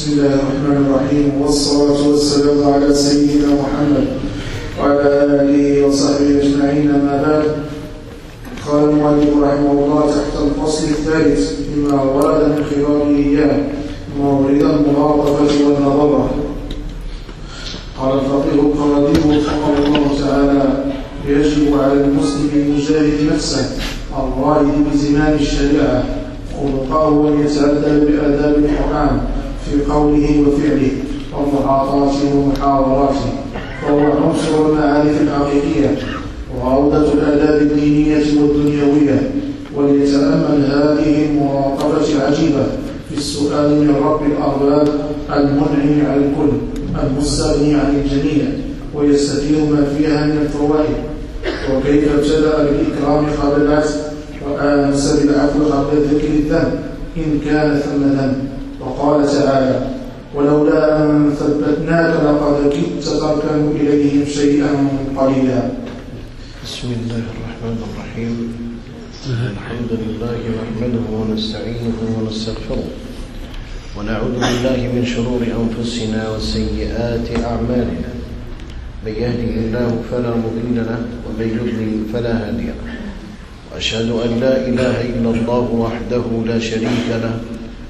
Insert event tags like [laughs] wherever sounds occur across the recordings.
بسم الله الرحمن الرحيم والصلاة والسلام على سيدنا محمد وعلى آله وصحبه أجمعين أما بعد. قال المؤلف رحمه الله تحت الفصل الثالث مما ورد من خلاله إياه مورد الملاطفة والنظرة قال الفقيه القرادي وفقه الله تعالى يجب على المسلم المجاهد نفسه الرائد بزمام الشريعة خلقه وأن يتأدب بآداب القرآن في قوله وفعله ومحاضراته ومحاوراته فهو عنصر المعارف الحقيقية وعودة الآداب الدينية والدنيوية وليتأمل هذه المراقبة العجيبة في السؤال من رب الأرباب المنعم على الكل المستغني عن الجميع ويستفيد ما فيها من الفوائد. وكيف ابتدأ بالإكرام قبل العزم وآنس بالعفو قبل ذكر الذنب إن كان ثم ذنب وقال تعالى ولولا أن ثبتناك لقد كدت تركن إليهم شيئا قليلا. بسم الله الرحمن الرحيم. الحمد لله نحمده ونستعينه ونستغفره. ونعوذ بالله من شرور أنفسنا وسيئات أعمالنا. من يهده الله فلا مضل له ومن يضلل فلا هادي له. وأشهد أن لا إله إلا الله وحده لا شريك له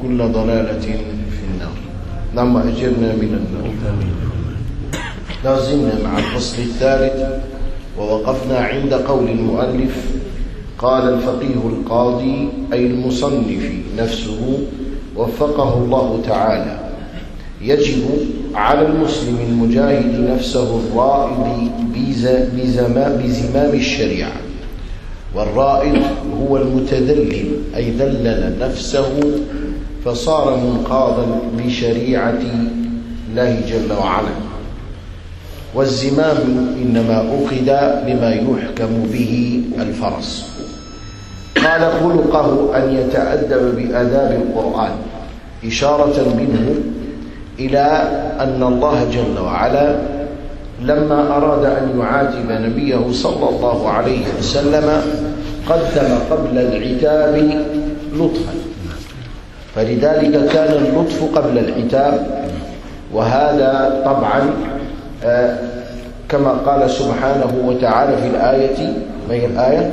وكل ضلالة في النار. اللهم أجرنا من النار. لازلنا مع الفصل الثالث ووقفنا عند قول المؤلف قال الفقيه القاضي أي المصنف نفسه وفقه الله تعالى. يجب على المسلم المجاهد نفسه الرائد بزمام الشريعة. والرائد هو المتذلل أي ذلل نفسه فصار منقاضا لشريعة الله جل وعلا. والزمام إنما أخذ لما يحكم به الفرس. قال خلقه أن يتأدب بآداب القرآن إشارة منه إلى أن الله جل وعلا لما أراد أن يعاتب نبيه صلى الله عليه وسلم قدم قبل العتاب لطفا. فلذلك كان اللطف قبل العتاب وهذا طبعا كما قال سبحانه وتعالى في الآية ما هي الآية؟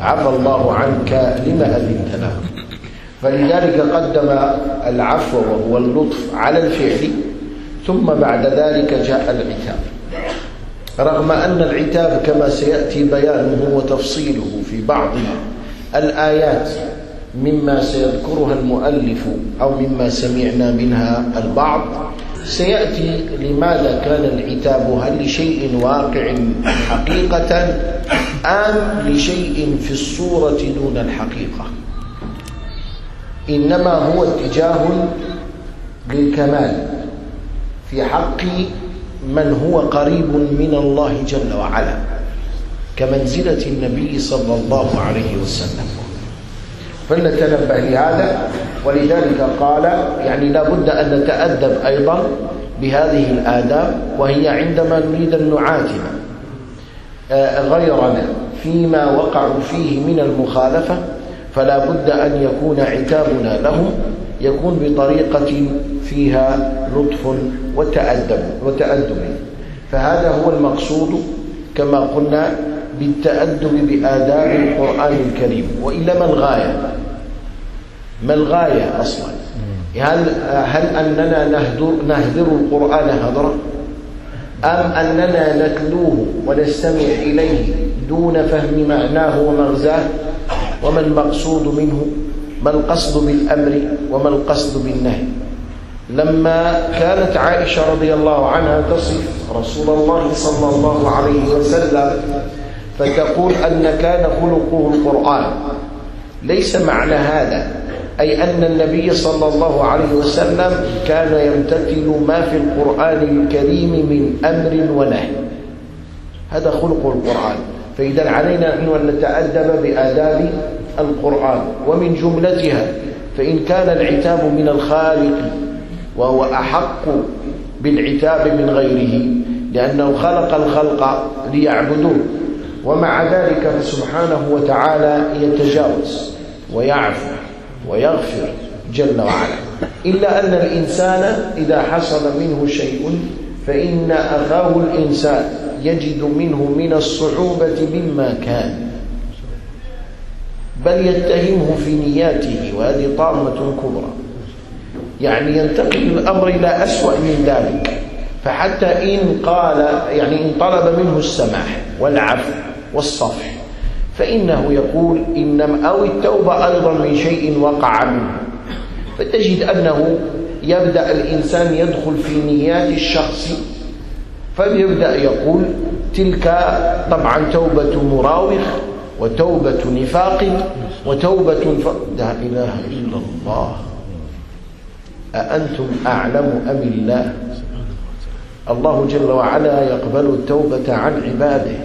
عفى الله عنك لما أذنت له فلذلك قدم العفو وهو اللطف على الفعل ثم بعد ذلك جاء العتاب. رغم أن العتاب كما سيأتي بيانه وتفصيله في بعض الآيات مما سيذكرها المؤلف أو مما سمعنا منها البعض. سيأتي لماذا كان العتاب؟ هل لشيء واقع حقيقة أم لشيء في الصورة دون الحقيقة؟ إنما هو اتجاه للكمال. في حق من هو قريب من الله جل وعلا كمنزلة النبي صلى الله عليه وسلم. فلنتنبه لهذا. ولذلك قال يعني لا بد أن نتأدب أيضا بهذه الآداب وهي عندما نريد أن نعاتب غيرنا فيما وقعوا فيه من المخالفة فلا بد أن يكون عتابنا لهم يكون بطريقة فيها لطف وتأدب وتأدب. فهذا هو المقصود كما قلنا بالتأدب بآداب القرآن الكريم وإلى ما الغاية؟ ما الغاية أصلا؟ هل, هل أننا نهدر, نهدر القرآن هدرا؟ أم أننا نتلوه ونستمع إليه دون فهم معناه ومغزاه؟ وما المقصود منه؟ ما القصد بالأمر؟ وما القصد بالنهي؟ لما كانت عائشة رضي الله عنها تصف رسول الله صلى الله عليه وسلم فتقول أن كان خلقه القرآن. ليس معنى هذا أي أن النبي صلى الله عليه وسلم كان يمتثل ما في القرآن الكريم من أمر ونهي. هذا خلق القرآن. فإذا علينا أن نتأدب بآداب القرآن. ومن جملتها فإن كان العتاب من الخالق وهو أحق بالعتاب من غيره لأنه خلق الخلق ليعبدوه. ومع ذلك فسبحانه وتعالى يتجاوز ويعفو ويغفر جل وعلا. إلا أن الإنسان إذا حصل منه شيء فإن أخاه الإنسان يجد منه من الصعوبة مما كان. بل يتهمه في نياته وهذه طامة كبرى. يعني ينتقل الأمر إلى أسوأ من ذلك. فحتى إن قال يعني إن طلب منه السماح والعفو والصفح فإنه يقول إنما أو التوبة أيضا من شيء وقع منه. فتجد أنه يبدأ الإنسان يدخل في نيات الشخص فيبدأ يقول تلك طبعا توبة مراوغ وتوبة نفاق وتوبة ف... لا إله إلا الله. أأنتم أعلم أم الله؟ الله جل وعلا يقبل التوبة عن عباده.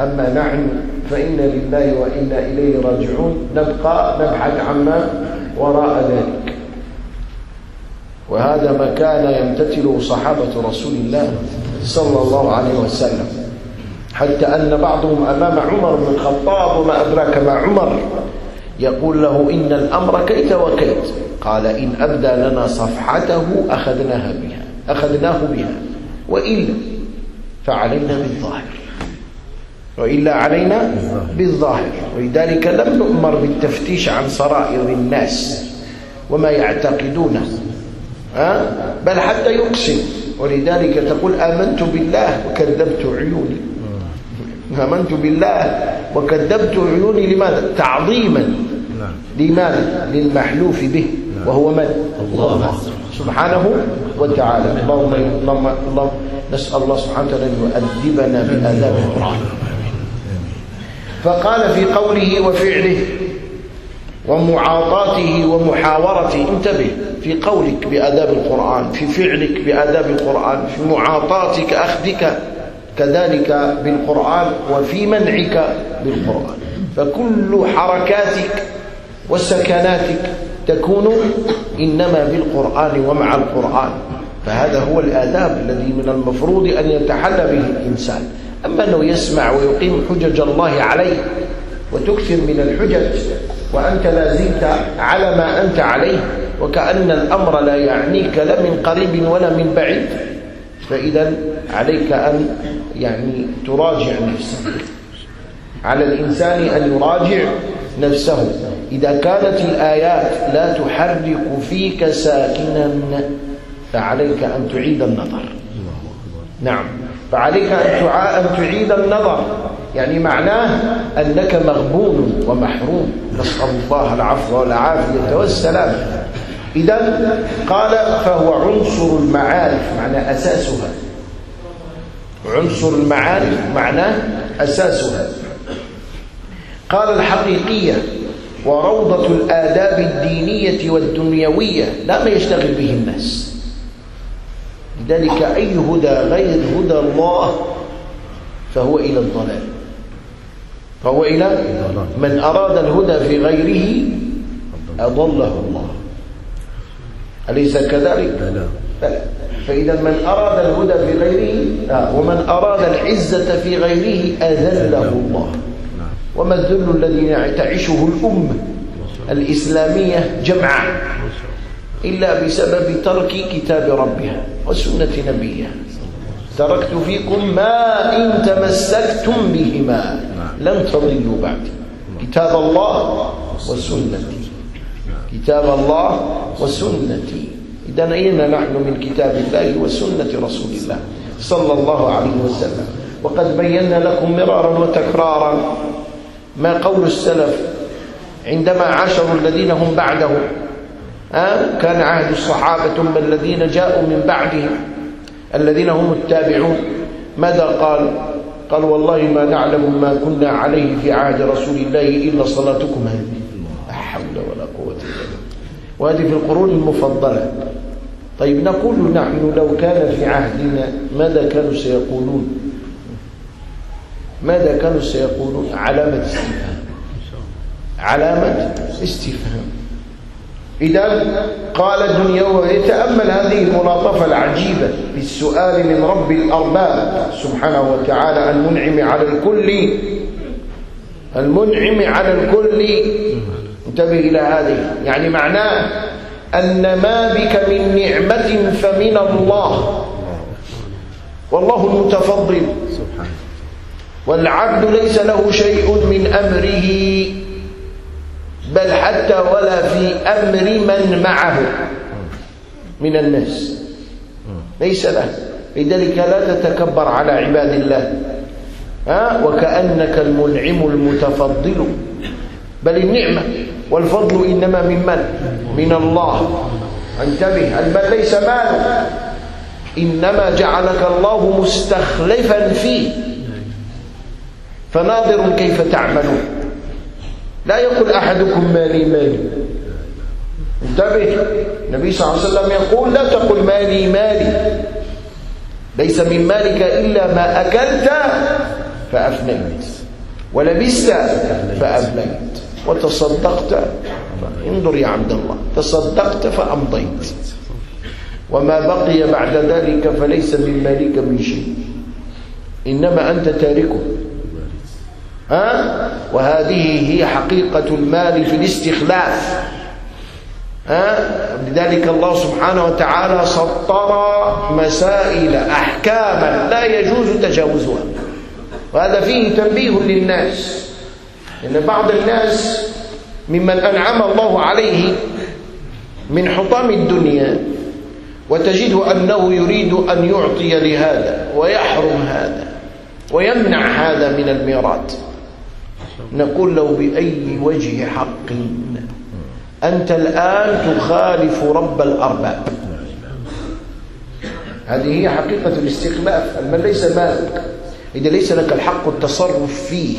أما نحن فإن لله وإنا إليه راجعون نبقى نبحث عما وراء ذلك. وهذا ما كان يمتثله صحابة رسول الله صلى الله عليه وسلم. حتى أن بعضهم أمام عمر بن الخطاب وما أدراك ما عمر يقول له إن الأمر كيت وكيت. قال إن أبدى لنا صفحته أخذناها بها أخذناه بها وإلا فعلينا بالظاهر. وإلا علينا بالظاهر ولذلك لم نؤمر بالتفتيش عن سرائر الناس وما يعتقدونه أه؟ بل حتى يقسم ولذلك تقول آمنت بالله وكذبت عيوني آمنت بالله وكذبت عيوني لماذا؟ تعظيما لماذا؟ للمحلوف به وهو من؟ الله سبحانه وتعالى اللهم اللهم اللهم نسأل الله سبحانه وتعالى أن يؤدبنا بآداب القرآن فقال في قوله وفعله ومعاطاته ومحاورته انتبه في قولك بآداب القرآن في فعلك بآداب القرآن في معاطاتك أخذك كذلك بالقرآن وفي منعك بالقرآن. فكل حركاتك وسكناتك تكون إنما بالقرآن ومع القرآن. فهذا هو الآداب الذي من المفروض أن يتحلى به الإنسان. أما أنه يسمع ويقيم حجج الله عليه وتكثر من الحجج وأنت لا زلت على ما أنت عليه وكأن الأمر لا يعنيك لا من قريب ولا من بعيد فإذا عليك أن يعني تراجع نفسك. على الإنسان أن يراجع نفسه. إذا كانت الآيات لا تحرك فيك ساكنا فعليك أن تعيد النظر. نعم. فعليك أن أن تعيد النظر. يعني معناه أنك مغبون ومحروم. نسأل الله العفو والعافية والسلام. إذا قال فهو عنصر المعارف معنى أساسها. عنصر المعارف معناه أساسها. قال الحقيقية وروضة الآداب الدينية والدنيوية لا ما يشتغل به الناس. لذلك أي هدى غير هدى الله فهو إلى الضلال. فهو إلى من أراد الهدى في غيره أضله الله. أليس كذلك؟ بلى فإذا من أراد الهدى في غيره لا ومن أراد العزة في غيره أذله الله. وما الذل الذي تعيشه الأمة الإسلامية جمعاء إلا بسبب ترك كتاب ربها وسنة نبيها. تركت فيكم ما إن تمسكتم بهما. لن تضلوا بعد. كتاب الله وسنتي. كتاب الله وسنتي. إذا أين نحن من كتاب الله وسنة رسول الله صلى الله عليه وسلم؟ وقد بينا لكم مرارا وتكرارا ما قول السلف عندما عاشروا الذين هم بعده. أه؟ كان عهد الصحابة ثم الذين جاءوا من بعدهم الذين هم التابعون. ماذا قال؟ قال والله ما نعلم ما كنا عليه في عهد رسول الله إلا صلاتكم هذه. لا حول ولا قوة إلا بالله. وهذه في القرون المفضلة. طيب نقول نحن لو كان في عهدنا ماذا كانوا سيقولون؟ ماذا كانوا سيقولون؟ علامة استفهام. علامة استفهام. إذا قال الدنيا يتأمل هذه الملاطفة العجيبة في السؤال من رب الأرباب سبحانه وتعالى المنعم على الكل. المنعم على الكل. انتبه إلى هذه. يعني معناه أن ما بك من نعمة فمن الله. والله المتفضل. والعبد ليس له شيء من أمره. بل حتى ولا في أمر من معه من الناس. ليس له لذلك لا تتكبر على عباد الله. ها؟ وكأنك المنعم المتفضل. بل النعمة والفضل إنما من من؟ من الله. انتبه. المال ليس مالك إنما جعلك الله مستخلفا فيه. فناظر كيف تعملون. لا يقول أحدكم مالي مالي انتبه. النبي صلى الله عليه وسلم يقول لا تقل مالي مالي ليس من مالك إلا ما أكلت فأفنيت. ولبست فأبليت وتصدقت انظر يا عبد الله تصدقت فأمضيت. وما بقي بعد ذلك فليس من مالك من شيء. إنما أنت تاركه ها؟ وهذه هي حقيقة المال في الاستخلاف ها؟ لذلك الله سبحانه وتعالى سطر مسائل أحكاما لا يجوز تجاوزها وهذا فيه تنبيه للناس إن بعض الناس ممن أنعم الله عليه من حطام الدنيا وتجد أنه يريد أن يعطي لهذا ويحرم هذا ويمنع هذا من الميراث نقول له بأي وجه حق. أنت الآن تخالف رب الأرباب. هذه هي حقيقة الاستخلاف المال ليس مالك إذا ليس لك الحق التصرف فيه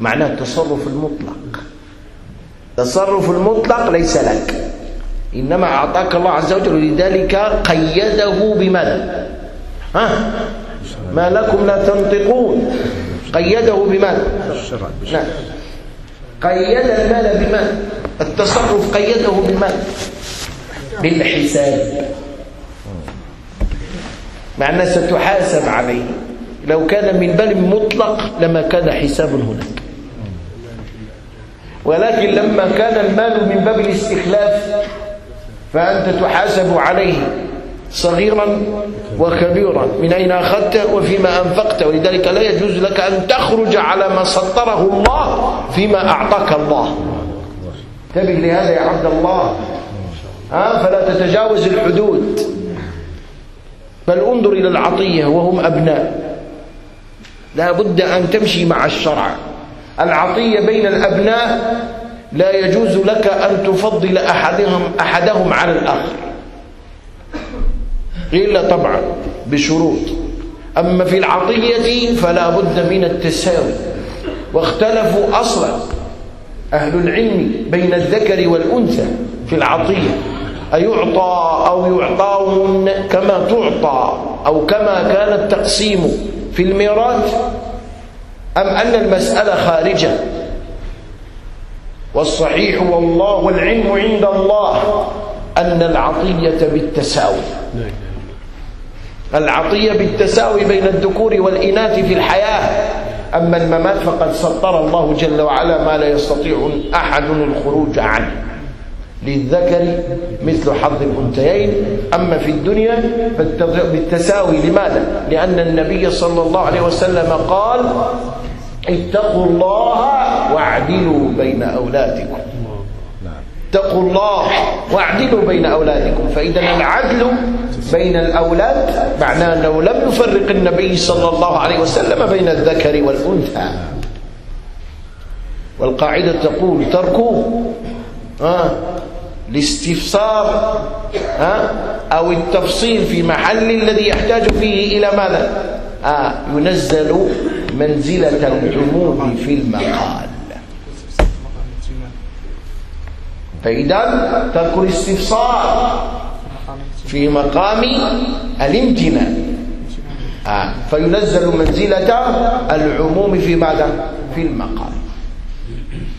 معناه التصرف المطلق. التصرف المطلق ليس لك. إنما أعطاك الله عز وجل ولذلك قيده بماذا ها؟ ما لكم لا تنطقون. قيده بماذا نعم. قيد المال بماذا التصرف قيده بماذا بالحساب. مع أنها ستحاسب عليه. لو كان من باب مطلق لما كان حساب هناك. ولكن لما كان المال من باب الاستخلاف فأنت تحاسب عليه. صغيرا وكبيرا من أين أخذت وفيما أنفقت. ولذلك لا يجوز لك أن تخرج على ما سطره الله فيما أعطاك الله. انتبه لهذا يا عبد الله. فلا تتجاوز الحدود. بل انظر إلى العطية وهم أبناء. لا بد أن تمشي مع الشرع. العطية بين الأبناء لا يجوز لك أن تفضل أحدهم, أحدهم على الآخر. إلا طبعا بشروط. أما في العطية فلا بد من التساوي. واختلفوا أصلا أهل العلم بين الذكر والأنثى في العطية أيعطى أو يعطون كما تعطى أو كما كان التقسيم في الميراث؟ أم أن المسألة خارجة؟ والصحيح والله والعلم عند الله أن العطية بالتساوي. العطية بالتساوي بين الذكور والإناث في الحياة. أما الممات فقد سطر الله جل وعلا ما لا يستطيع أحد الخروج عنه. للذكر مثل حظ الأنثيين. أما في الدنيا بالتساوي. لماذا؟ لأن النبي صلى الله عليه وسلم قال اتقوا الله واعدلوا بين أولادكم. اتقوا الله واعدلوا بين أولادكم فإذا العدل بين الأولاد معناه أنه لم يفرق النبي صلى الله عليه وسلم بين الذكر والأنثى. والقاعدة تقول تركوا الاستفسار أو التفصيل في محل الذي يحتاج فيه إلى ماذا؟ آه ينزل منزلة العموم في المقال. فإذا ترك الاستفسار في مقام الامتناع. آه فينزل منزلة العموم في ماذا في المقال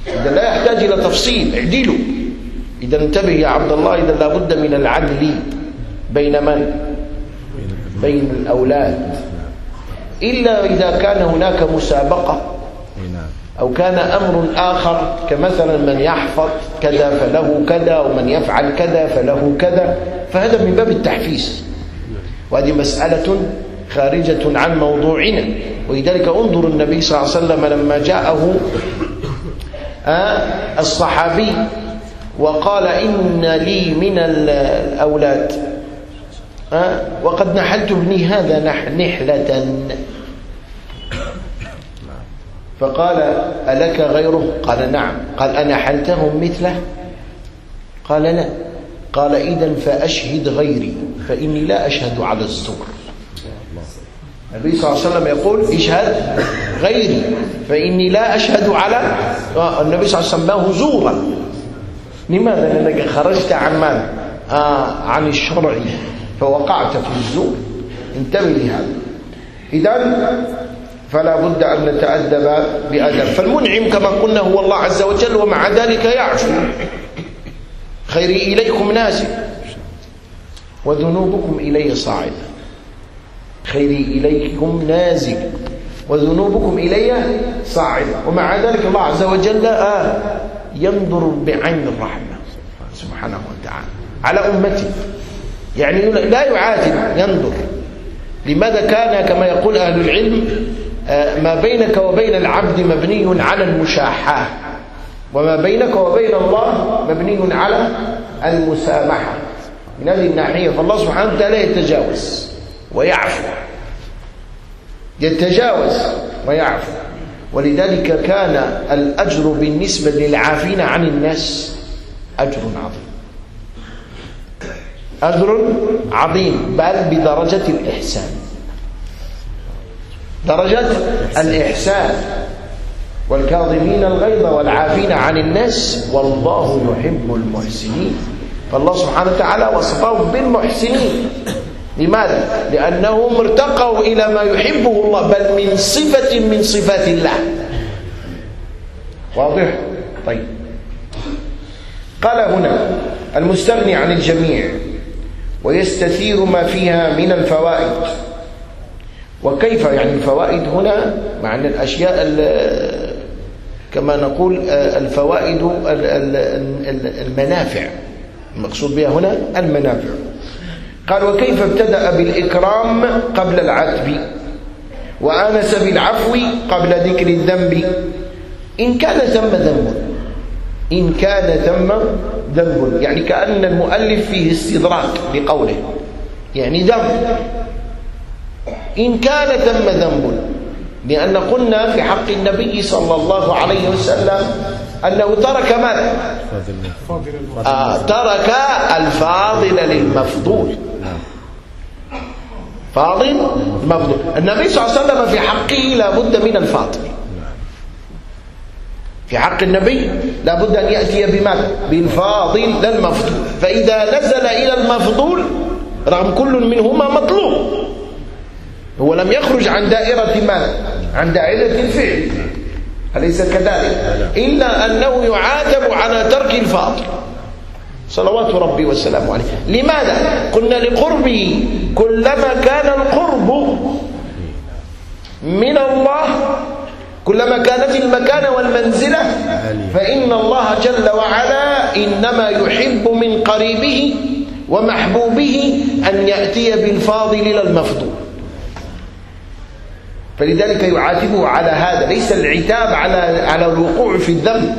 إذا لا يحتاج إلى تفصيل اعدلوا. إذا انتبه يا عبد الله إذا لابد من العدل بين من؟ بين الأولاد. إلا إذا كان هناك مسابقة. أو كان أمر آخر كمثلا من يحفظ كذا فله كذا ومن يفعل كذا فله كذا. فهذا من باب التحفيز. وهذه مسألة خارجة عن موضوعنا. ولذلك انظر النبي صلى الله عليه وسلم لما جاءه الصحابي وقال إن لي من الأولاد. وقد نحلت ابني هذا نحلة. فقال ألك غيره؟ قال نعم. قال أنحلتهم مثله؟ قال لا. قال إذا فأشهد غيري فإني لا أشهد على الزور. النبي صلى الله عليه وسلم يقول اشهد غيري فإني لا أشهد على النبي صلى الله عليه وسلم سماه زورا. لماذا؟ لأنك خرجت عن ماذا؟ آه عن الشرع فوقعت في الزور. انتبه لهذا. إذا فلا بد أن نتأدب بأدب. فالمنعم كما قلنا هو الله عز وجل ومع ذلك يعفو خيري إليكم نازل وذنوبكم إلي صاعدة خيري إليكم نازل وذنوبكم إلي صاعدة ومع ذلك الله عز وجل آه ينظر بعين الرحمة. سبحانه وتعالى. على أمته يعني لا يعاتب ينظر. لماذا كان كما يقول أهل العلم ما بينك وبين العبد مبني على المشاحة. وما بينك وبين الله مبني على المسامحة. من هذه الناحية فالله سبحانه وتعالى يتجاوز ويعفو. يتجاوز ويعفو. ولذلك كان الأجر بالنسبة للعافين عن الناس أجر عظيم. أجر عظيم بل بدرجة الإحسان. درجة الإحسان. والكاظمين الغيظ والعافين عن الناس والله يحب المحسنين. فالله سبحانه وتعالى وصفهم بالمحسنين. لماذا؟ لأنهم ارتقوا إلى ما يحبه الله بل من صفة من صفات الله. واضح؟ طيب. قال هنا المستغني عن الجميع ويستثير ما فيها من الفوائد وكيف يعني الفوائد هنا معنى الأشياء كما نقول الفوائد المنافع. المقصود بها هنا المنافع. قال وكيف ابتدأ بالإكرام قبل العتب؟ وآنس بالعفو قبل ذكر الذنب. إن كان ثم ذنب. إن كان ثم ذنب. يعني كأن المؤلف فيه استدراك لقوله. يعني ذنب. إن كان ثم ذنب لأن قلنا في حق النبي صلى الله عليه وسلم أنه ترك ماذا؟ آه ترك الفاضل للمفضول. فاضل مفضول النبي صلى الله عليه وسلم في حقه لابد من الفاضل. في حق النبي لابد أن يأتي بماذا؟ بالفاضل لا المفضول فإذا نزل إلى المفضول رغم كل منهما مطلوب. هو لم يخرج عن دائرة ماذا عن دائرة الفعل. أليس كذلك؟ إلا أنه يعاتب على ترك الفاضل صلوات ربي وسلامه عليه. لماذا؟ قلنا لقربه. كلما كان القرب من الله كلما كانت المكانة والمنزلة فإن الله جل وعلا إنما يحب من قريبه ومحبوبه أن يأتي بالفاضل إلى المفضول. فلذلك يعاتبه على هذا ليس العتاب على على الوقوع في الذنب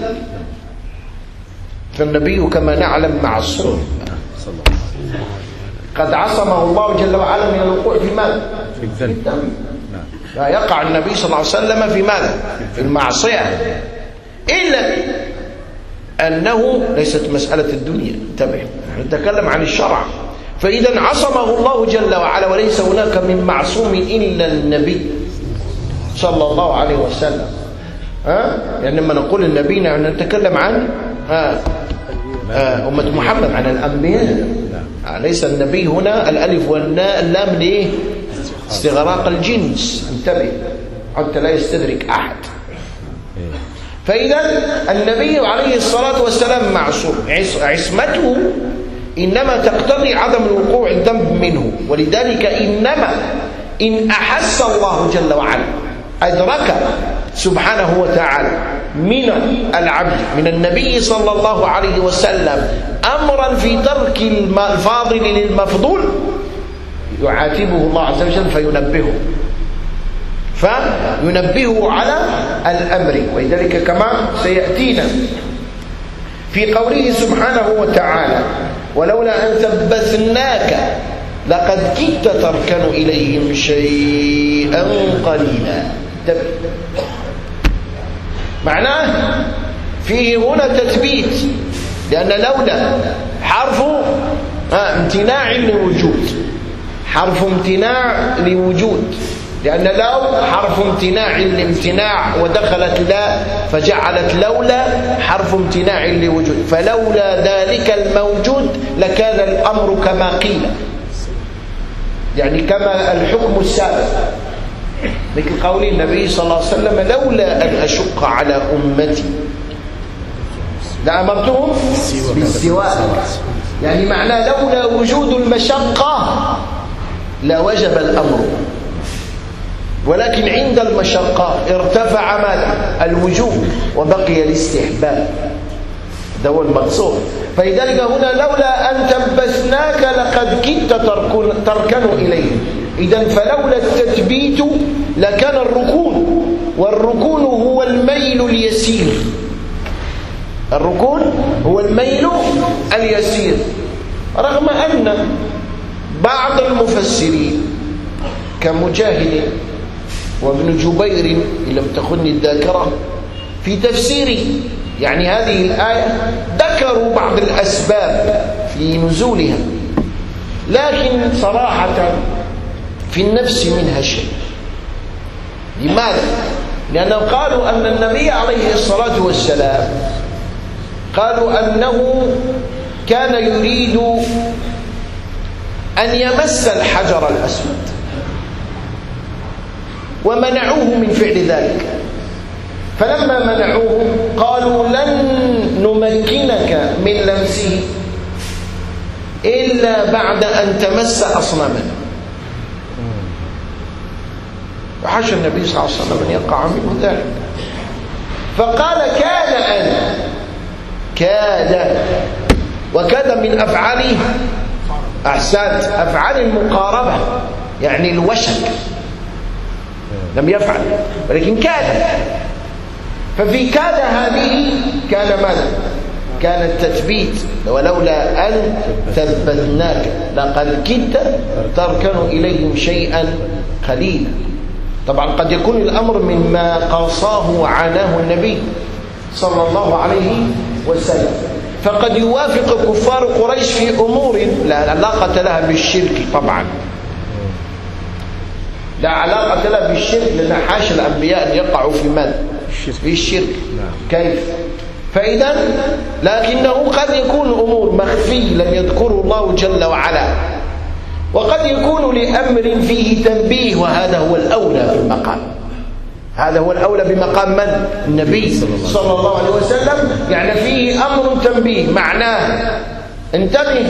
فالنبي كما نعلم معصوم قد عصمه الله جل وعلا من الوقوع في ماذا؟ في الذنب. لا يقع النبي صلى الله عليه وسلم في ماذا؟ في المعصية. إلا أنه ليست مسألة الدنيا. انتبه. نتكلم عن الشرع. فإذا عصمه الله جل وعلا وليس هناك من معصوم إلا النبي. صلى الله عليه وسلم. ها؟ يعني لما نقول النبي نحن نتكلم عن ها؟ أمة محمد عن الأنبياء. آه، ليس النبي هنا الألف والناء اللام ليه استغراق الجنس. انتبه. حتى لا يستدرك أحد. فإذا النبي عليه الصلاة والسلام معصوم. عص- عصمته إنما تقتضي عدم الوقوع الذنب منه. ولذلك إنما إن أحس الله جل وعلا. أدرك سبحانه وتعالى من العبد من النبي صلى الله عليه وسلم أمرا في ترك الفاضل للمفضول يعاتبه الله عز وجل فينبهه. فينبهه على الأمر. ولذلك كما سيأتينا في قوله سبحانه وتعالى ولولا أن ثبتناك لقد كدت تركن إليهم شيئا قليلا. انتبه. معناه فيه هنا تثبيت لأن لولا حرف امتناع لوجود. حرف امتناع لوجود لأن لو حرف امتناع لامتناع ودخلت لا فجعلت لولا حرف امتناع لوجود. فلولا ذلك الموجود لكان الأمر كما قيل. يعني كما الحكم السابق. مثل قول النبي صلى الله عليه وسلم لولا أن أشق على أمتي. لأمرتهم بالسواك. يعني معناه لولا وجود المشقة لوجب الأمر. ولكن عند المشقة ارتفع ماذا الوجوب وبقي الاستحباب. ده هو المقصود. فلذلك هنا لولا أن تبسناك لقد كدت تركن, تركن إليه إذا فلولا التثبيت لكان الركون والركون هو الميل اليسير. الركون هو الميل اليسير. رغم أن بعض المفسرين كمجاهد وابن جبير إن لم تخني الذاكرة في تفسيره يعني هذه الآية ذكروا بعض الأسباب في نزولها. لكن صراحة في النفس منها شيء. لماذا؟ لأنهم قالوا أن النبي عليه الصلاة والسلام قالوا أنه كان يريد أن يمس الحجر الأسود ومنعوه من فعل ذلك. فلما منعوه قالوا لن نمكنك من لمسه إلا بعد أن تمس أصنامنا. وحاشا النبي صلى الله عليه وسلم أن يقع منه ذلك. فقال كاد أنا كاد وكاد من أفعاله أحسنت أفعال المقاربة يعني الوشك. لم يفعل ولكن كاد ففي كاد هذه كان ماذا؟ كان التثبيت. ولولا أن ثبتناك لقد كدت تركن إليهم شيئا قليلا. طبعا قد يكون الأمر مما قاصاه وعاناه النبي صلى الله عليه وسلم. فقد يوافق كفار قريش في أمور لا علاقة لها بالشرك طبعا. لا علاقة لها بالشرك لأن حاشا الأنبياء أن يقعوا في ماذا؟ في الشرك كيف؟ فإذا لكنه قد يكون أمور مخفي لم يذكره الله جل وعلا. وقد يكون لأمر فيه تنبيه وهذا هو الأولى في المقام. هذا هو الأولى بمقام من؟ النبي صلى الله عليه وسلم. يعني فيه أمر تنبيه معناه انتبه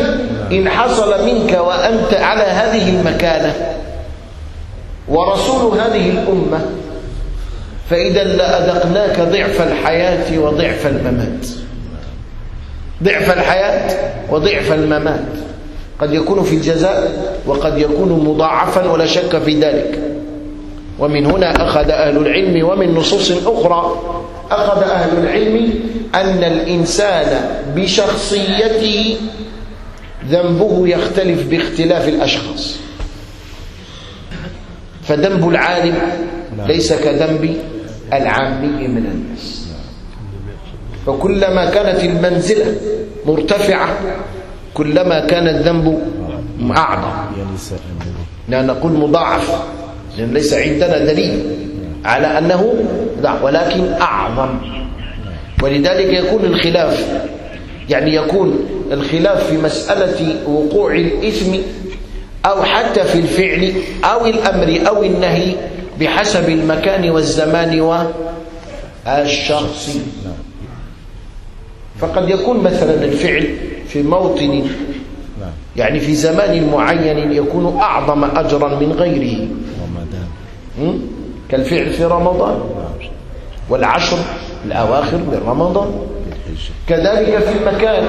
إن حصل منك وأنت على هذه المكانة ورسول هذه الأمة فإذا لأذقناك ضعف الحياة وضعف الممات. ضعف الحياة وضعف الممات. قد يكون في الجزاء وقد يكون مضاعفا ولا شك في ذلك. ومن هنا أخذ أهل العلم ومن نصوص أخرى أخذ أهل العلم أن الإنسان بشخصيته ذنبه يختلف باختلاف الأشخاص. فذنب العالم ليس كذنب العامي من الناس. فكلما كانت المنزلة مرتفعة كلما كان الذنب أعظم. لا نقول مضاعف لأن ليس عندنا دليل على أنه ولكن أعظم. ولذلك يكون الخلاف يعني يكون الخلاف في مسألة وقوع الإثم أو حتى في الفعل أو الأمر أو النهي بحسب المكان والزمان والشخص. فقد يكون مثلا الفعل في موطن يعني في زمان معين يكون أعظم أجرا من غيره. كالفعل في رمضان. والعشر الأواخر من رمضان. كذلك في المكان.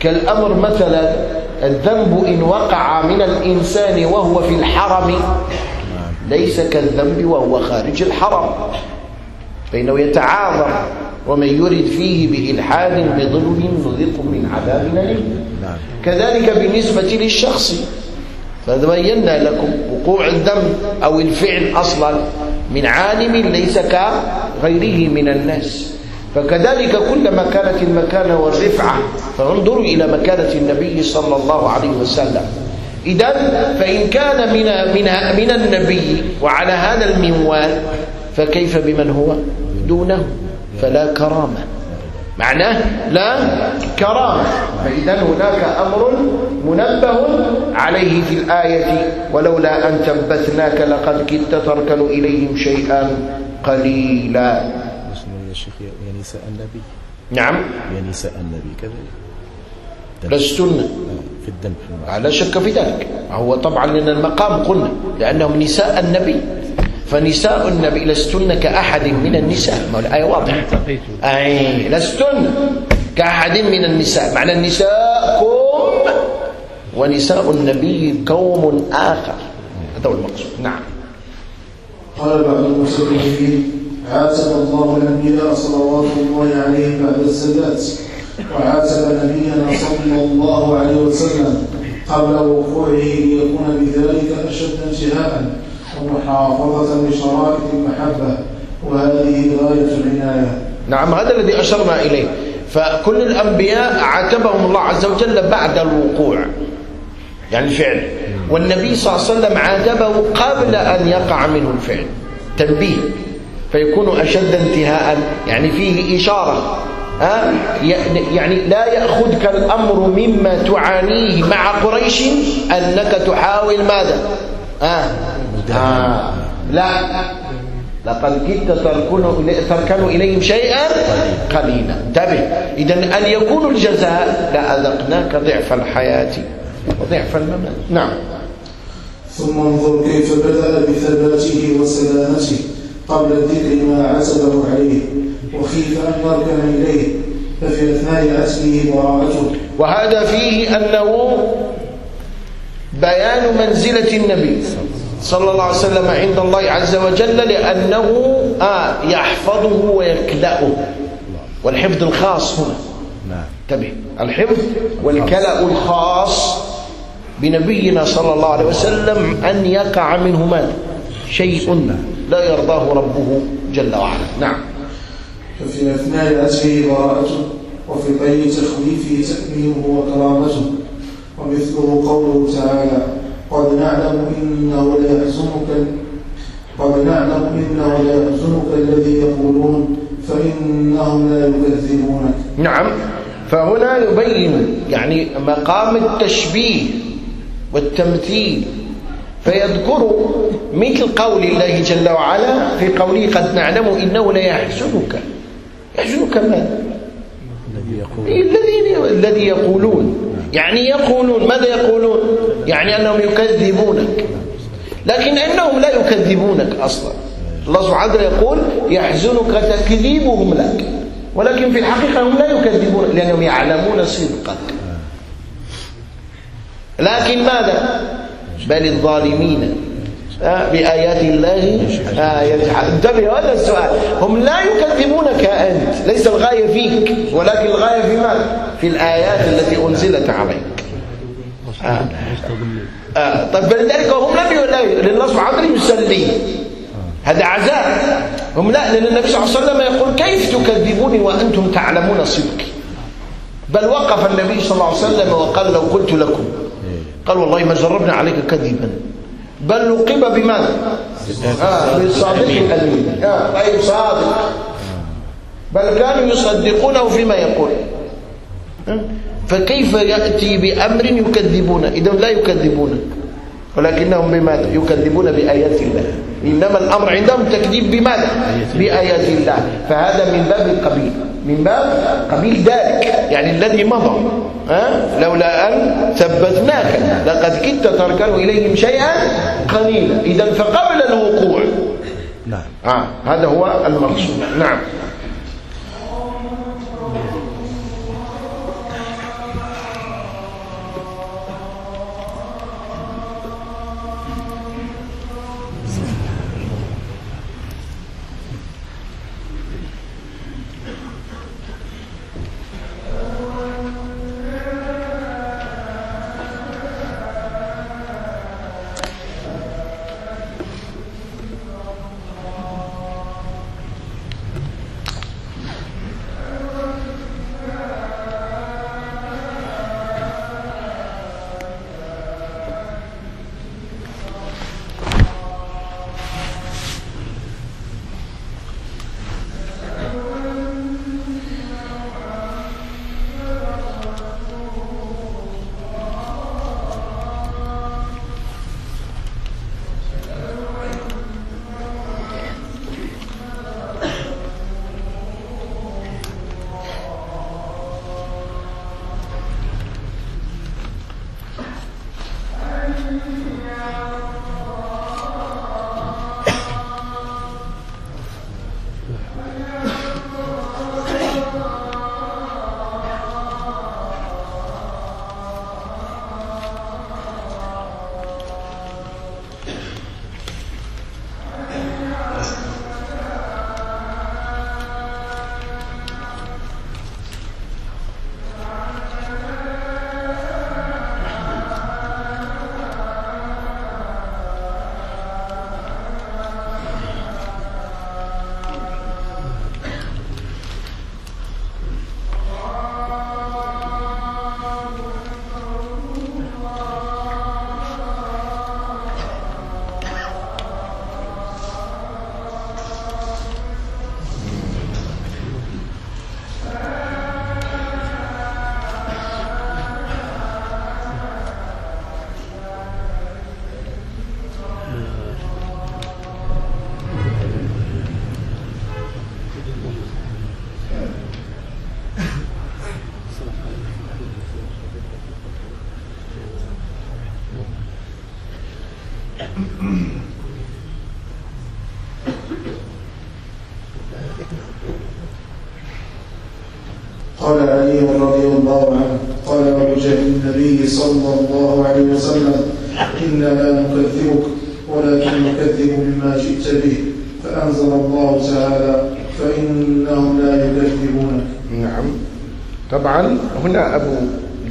كالأمر مثلا الذنب إن وقع من الإنسان وهو في الحرم ليس كالذنب وهو خارج الحرم. فإنه يتعاظم. ومن يرد فيه بإلحاد بظلم نذقه من عذاب أليم. كذلك بالنسبة للشخص فبينا لكم وقوع الذنب أو الفعل أصلا من عالم ليس كغيره من الناس. فكذلك كلما كانت المكانة والرفعة فانظروا إلى مكانة النبي صلى الله عليه وسلم. إذا فإن كان من من من النبي وعلى هذا المنوال فكيف بمن هو؟ دونه. فلا كرامة. معناه لا كرامة. فإذا هناك أمر منبه عليه في الآية ولولا أن ثبتناك لقد كدت تركن إليهم شيئا قليلا. يا شيخ يا نساء النبي. نعم. يا نساء النبي كذلك. لستن. في الذنب لا شك في ذلك. هو طبعا لأن المقام قلنا لأنهم نساء النبي. فنساء النبي لستن كأحد من النساء. ما الآية واضحة أي لستن كأحد من النساء. معنى النساء قوم ونساء النبي قوم آخر. هذا هو المقصود. نعم. قال بعض المسلمين عاتب الله الأنبياء صلوات الله عليهم بعد السادات وعاتب نبينا صلى الله عليه وسلم قبل وقوعه ليكون بذلك أشد انتهاء ومحافظة لشرائط المحبة وهذه غاية العناية. نعم هذا الذي أشرنا إليه. فكل الأنبياء عاتبهم الله عز وجل بعد الوقوع. يعني الفعل والنبي صلى الله عليه وسلم عاتبه قبل أن يقع منه الفعل. تنبيه. فيكون أشد انتهاء. يعني فيه إشارة. ها؟ يعني لا يأخذك الأمر مما تعانيه مع قريش أنك تحاول ماذا؟ آه. آه. لا. لقد كدت تركن تركن إليهم شيئا قليلا. انتبه. إذا أن يكون الجزاء لأذقناك ضعف الحياة وضعف الممات. نعم. ثم انظر كيف بدأ بثباته وسلامته قبل الذكر ما عتبه عليه. وخيف أن يركن إليه. ففي أثناء عتبه براءته وهذا فيه أنه بيان منزلة النبي. صلى الله عليه وسلم عند الله عز وجل لأنه آه يحفظه ويكلأه. والحفظ الخاص هنا. نعم. انتبه. الحفظ والكلأ الخاص بنبينا صلى الله عليه وسلم أن يقع منه مال شيء لا يرضاه ربه جل وعلا. نعم. ففي أثناء عتبه براءته وفي غير تخويفه تأمينه وكرامته ومثله قوله تعالى قد نعلم إنه ليحزنك قد نعلم إنه ليحزنك الذي يقولون فإنهم لا يكذبونك. نعم. فهنا يبين يعني مقام التشبيه والتمثيل. فيذكر مثل قول الله جل وعلا في قوله قد نعلم إنه ليحزنك يحزنك. ماذا؟ الذي يقول الذين الذي يقولون. يعني يقولون ماذا يقولون؟ يعني أنهم يكذبونك. لكن إنهم لا يكذبونك أصلا. الله سبحانه وتعالى يقول يحزنك تكذيبهم لك. ولكن في الحقيقة هم لا يكذبونك لأنهم يعلمون صدقك. لكن ماذا؟ بل الظالمين. بآيات الله. آه، يجحد انتبه هذا السؤال هم لا يكذبونك أنت ليس الغاية فيك ولكن الغاية في ماذا في الآيات التي أنزلت عليك. آه. آه. طيب فلذلك هم لم ي- لله سبحانه وتعالى يسلي. هذا عذاب. هم لا لأن النبي صلى الله عليه وسلم يقول كيف تكذبوني وأنتم تعلمون صدقي؟ بل وقف النبي صلى الله عليه وسلم وقال لو قلت لكم. قال والله ما جربنا عليك كذبا. بل لقب بماذا؟ آه بالصادق الأمين. آه طيب صادق. بل كانوا يصدقونه فيما يقول؟ فكيف يأتي بأمر يكذبون؟ إذا لا يكذبونك ولكنهم بماذا؟ يكذبون بآيات الله. إنما الأمر عندهم تكذيب بماذا؟ بآيات الله. فهذا من باب القبيل من باب قبيل ذلك. يعني الذي مضى ها؟ لولا أن ثبتناك. لقد كدت تركن إليهم شيئا قليلا. إذا فقبل الوقوع. نعم. آه هذا هو المقصود. نعم. علي رضي الله عنه. قال جهل النبي صلى الله عليه وسلم إنا لا نكذبك ولكن نكذب بما جئت به. فأنزل الله تعالى فإنهم لا يكذبونك. نعم. طبعا هنا أبو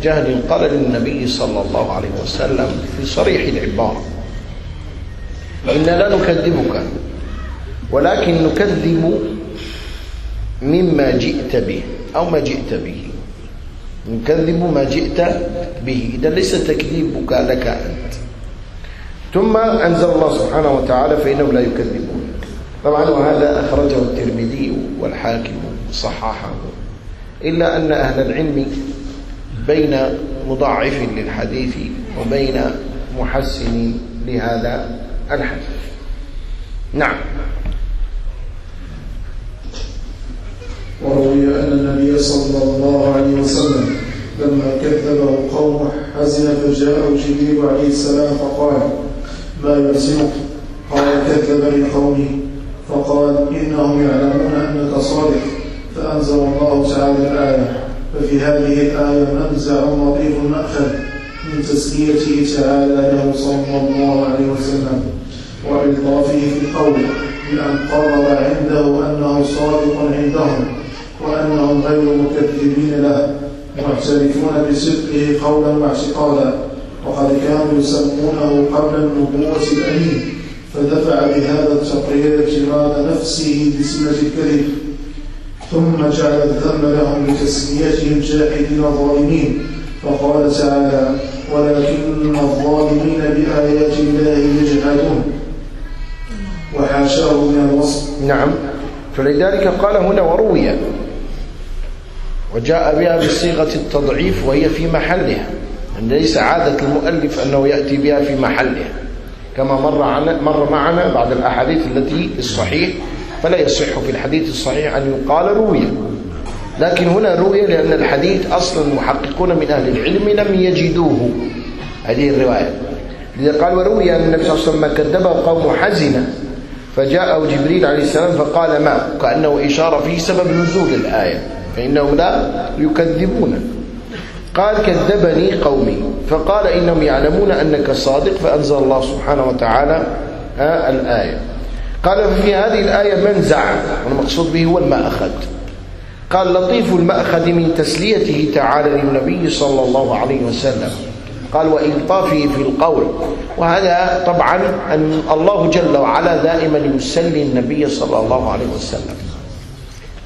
جهل قال للنبي صلى الله عليه وسلم في صريح العبارة إنا لا نكذبك ولكن نكذب مما جئت به. أو ما جئت به. نكذب ما جئت به. إذا ليس تكذيبك لك أنت. ثم أنزل الله سبحانه وتعالى فإنهم لا يكذبون. طبعا وهذا أخرجه الترمذي والحاكم صححه. إلا أن أهل العلم بين مضاعف للحديث وبين محسن لهذا الحديث. نعم وروي أن النبي صلى الله عليه وسلم لما كذبه قومه حزن فجاءه جبريل عليه السلام فقال ما يحزنك؟ قال كذبني قومي فقال إنهم يعلمون أنك صادق فأنزل الله تعالى الآية ففي هذه الآية منزع لطيف المأخذ من تزكيته تعالى له صلى الله عليه وسلم وإلطافه في القول بأن قرر عنده أنه صادق عندهم. وأنهم غير مكذبين له معترفون بصدقه قولا واعتقادا وقد كانوا يسمونه قبل النبوة الأمين فدفع بهذا التقرير اعتراض نفسه بسمة الكذب ثم جعل الذم لهم بتسميتهم جاحدين ظالمين. فقال تعالى ولكن الظالمين بآيات الله يجحدون وحاشاه من الوصف. نعم. فلذلك قال هنا وروي وجاء بها بصيغة التضعيف وهي في محلها ليس عادة المؤلف أنه يأتي بها في محلها. كما مر, مر معنا بعض الأحاديث التي في الصحيح فلا يصح في الحديث الصحيح أن يقال روي لكن هنا روي لأن الحديث أصلا المحققون من أهل العلم لم يجدوه. هذه الرواية. لذا قال وروي أن النبي صلى الله عليه وسلم كذبه قوم حزنة فجاءه جبريل عليه السلام فقال ما؟ كأنه إشارة فيه سبب نزول الآية. فإنهم لا يكذبون. قال كذبني قومي. فقال إنهم يعلمون أنك صادق فأنزل الله سبحانه وتعالى الآية. قال في هذه الآية منزع والمقصود به هو المأخذ. قال لطيف المأخذ من تسليته تعالى للنبي صلى الله عليه وسلم. قال وإلطافه في القول. وهذا طبعا أن الله جل وعلا دائما يسلي النبي صلى الله عليه وسلم.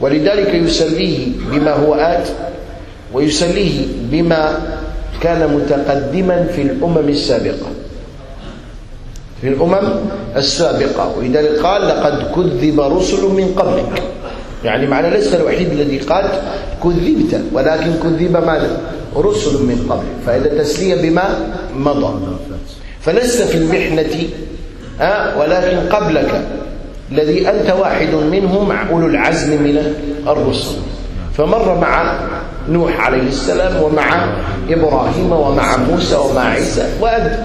ولذلك يسليه بما هو آت ويسليه بما كان متقدما في الأمم السابقة. في الأمم السابقة. ولذلك قال لقد كذب رسل من قبلك. يعني معنى لست الوحيد الذي قد كذبت. ولكن كذب ماذا؟ رسل من قبل. فإذا تسلية بما مضى. فلست في المحنة آه ولكن قبلك. الذي أنت واحد منهم أولو العزم من الرسل. فمر مع نوح عليه السلام ومع إبراهيم ومع موسى ومع عيسى. وأنت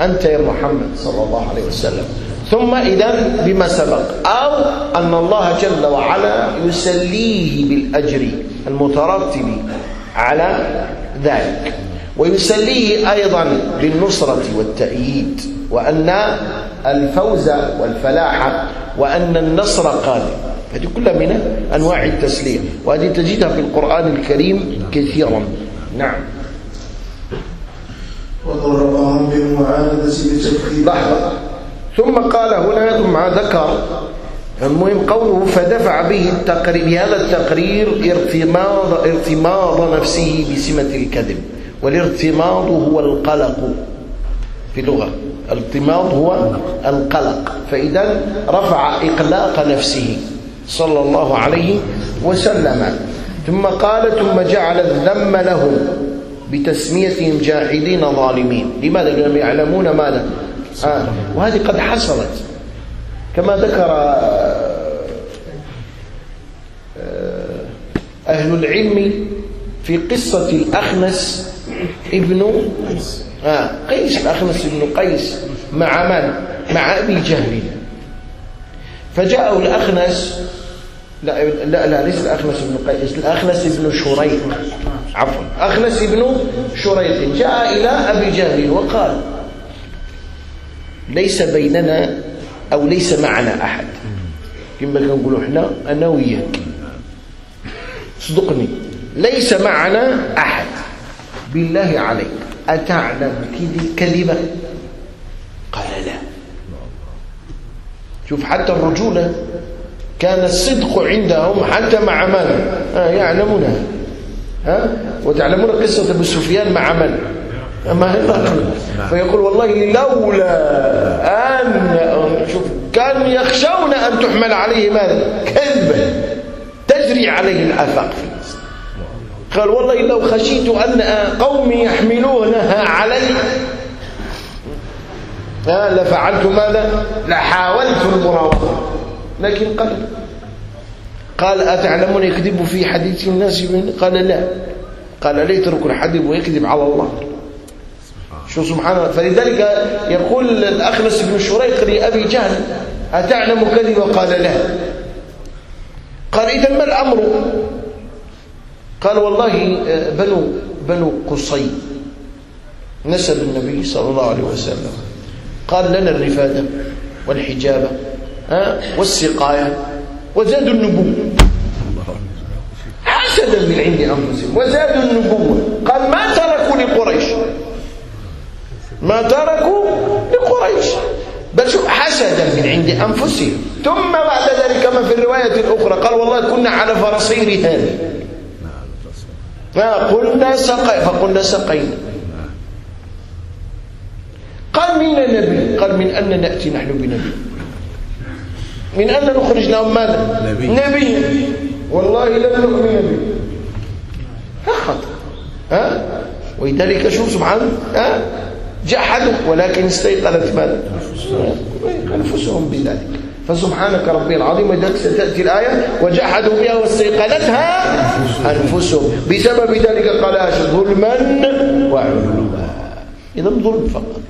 أنت يا محمد صلى الله عليه وسلم. ثم إذا بما سبق أو أن الله جل وعلا يسليه بالأجر المترتب على ذلك. ويسليه أيضا بالنصرة والتأييد. وأن الفوز والفلاح وأن النصر قادم. هذه كلها من أنواع التسلية وهذه تجدها في القرآن الكريم كثيرا. نعم. وضربهم بالمعاندة بتكذيب لحظة. ثم قال هنا ثم ذكر المهم قوله فدفع به التقرير بهذا التقرير ارتماض ارتماض نفسه بسمة الكذب والارتماض هو القلق في اللغة. الارتماض هو القلق فإذا رفع إقلاق نفسه صلى الله عليه وسلم ثم قال ثم جعل الذم لهم بتسميتهم جاحدين ظالمين لماذا؟ لأنهم يعلمون ماذا؟ آه. وهذه قد حصلت كما ذكر أهل العلم في قصة الأخنس ابن آه قيس الأخنس ابن قيس مع من؟ مع أبي جهل. فجاءه الأخنس لا لا لا ليس الأخنس بن قيس الأخنس بن شريق عفوا أخنس بن شريق جاء إلى أبي جهل وقال ليس بيننا أو ليس معنا أحد. كما كنقولوا إحنا أنا وياك صدقني ليس معنا أحد. بالله عليك. أتعلم كذبة؟ قال لا. شوف حتى الرجولة كان الصدق عندهم حتى مع من آه يعلمونها ها؟ وتعلمون قصة أبو سفيان مع من ما هرقل فيقول والله لولا أن شوف كانوا يخشون أن تحمل عليه ماذا كذبا. تجري عليه الآفاق قال والله لو خشيت أن قومي يحملونها علي. لفعلت ماذا؟ لحاولت المراوغة لكن قال قال أتعلمون يكذب في حديث الناس قال لا. قال ليه يترك الحديث ويكذب على الله. شو سبحان الله. فلذلك يقول الأخنس بن شريق لأبي جهل أتعلم كذب؟ قال لا. قال إذا ما الأمر؟ قال والله بنو بنو قصي نسب النبي صلى الله عليه وسلم. قال لنا الرفادة والحجابة والسقاية وزادوا النبوة. حسدا من عند أنفسهم وزادوا النبوة. قال ما تركوا لقريش؟ ما تركوا لقريش. بل شوف حسدا من عند أنفسهم. ثم بعد ذلك كما في الرواية الأخرى قال والله كنا على فرصي رهان قلنا سقي فقلنا سقينا. قال من النبي؟ قال من أن نأتي نحن بنبي. من أن نخرج لهم ماذا؟ نبي. نبي. والله لن نؤمن به فقط ها؟ ولذلك شوف سبحان ها؟ جحدوا ولكن استيقنت ماذا؟ أنفسهم بذلك. فسبحانك ربي العظيم ستأتي الآية وجحدوا بها واستيقنتها أنفسهم. بسبب ذلك قال ظلما وعلوا إذا ظلم فقط.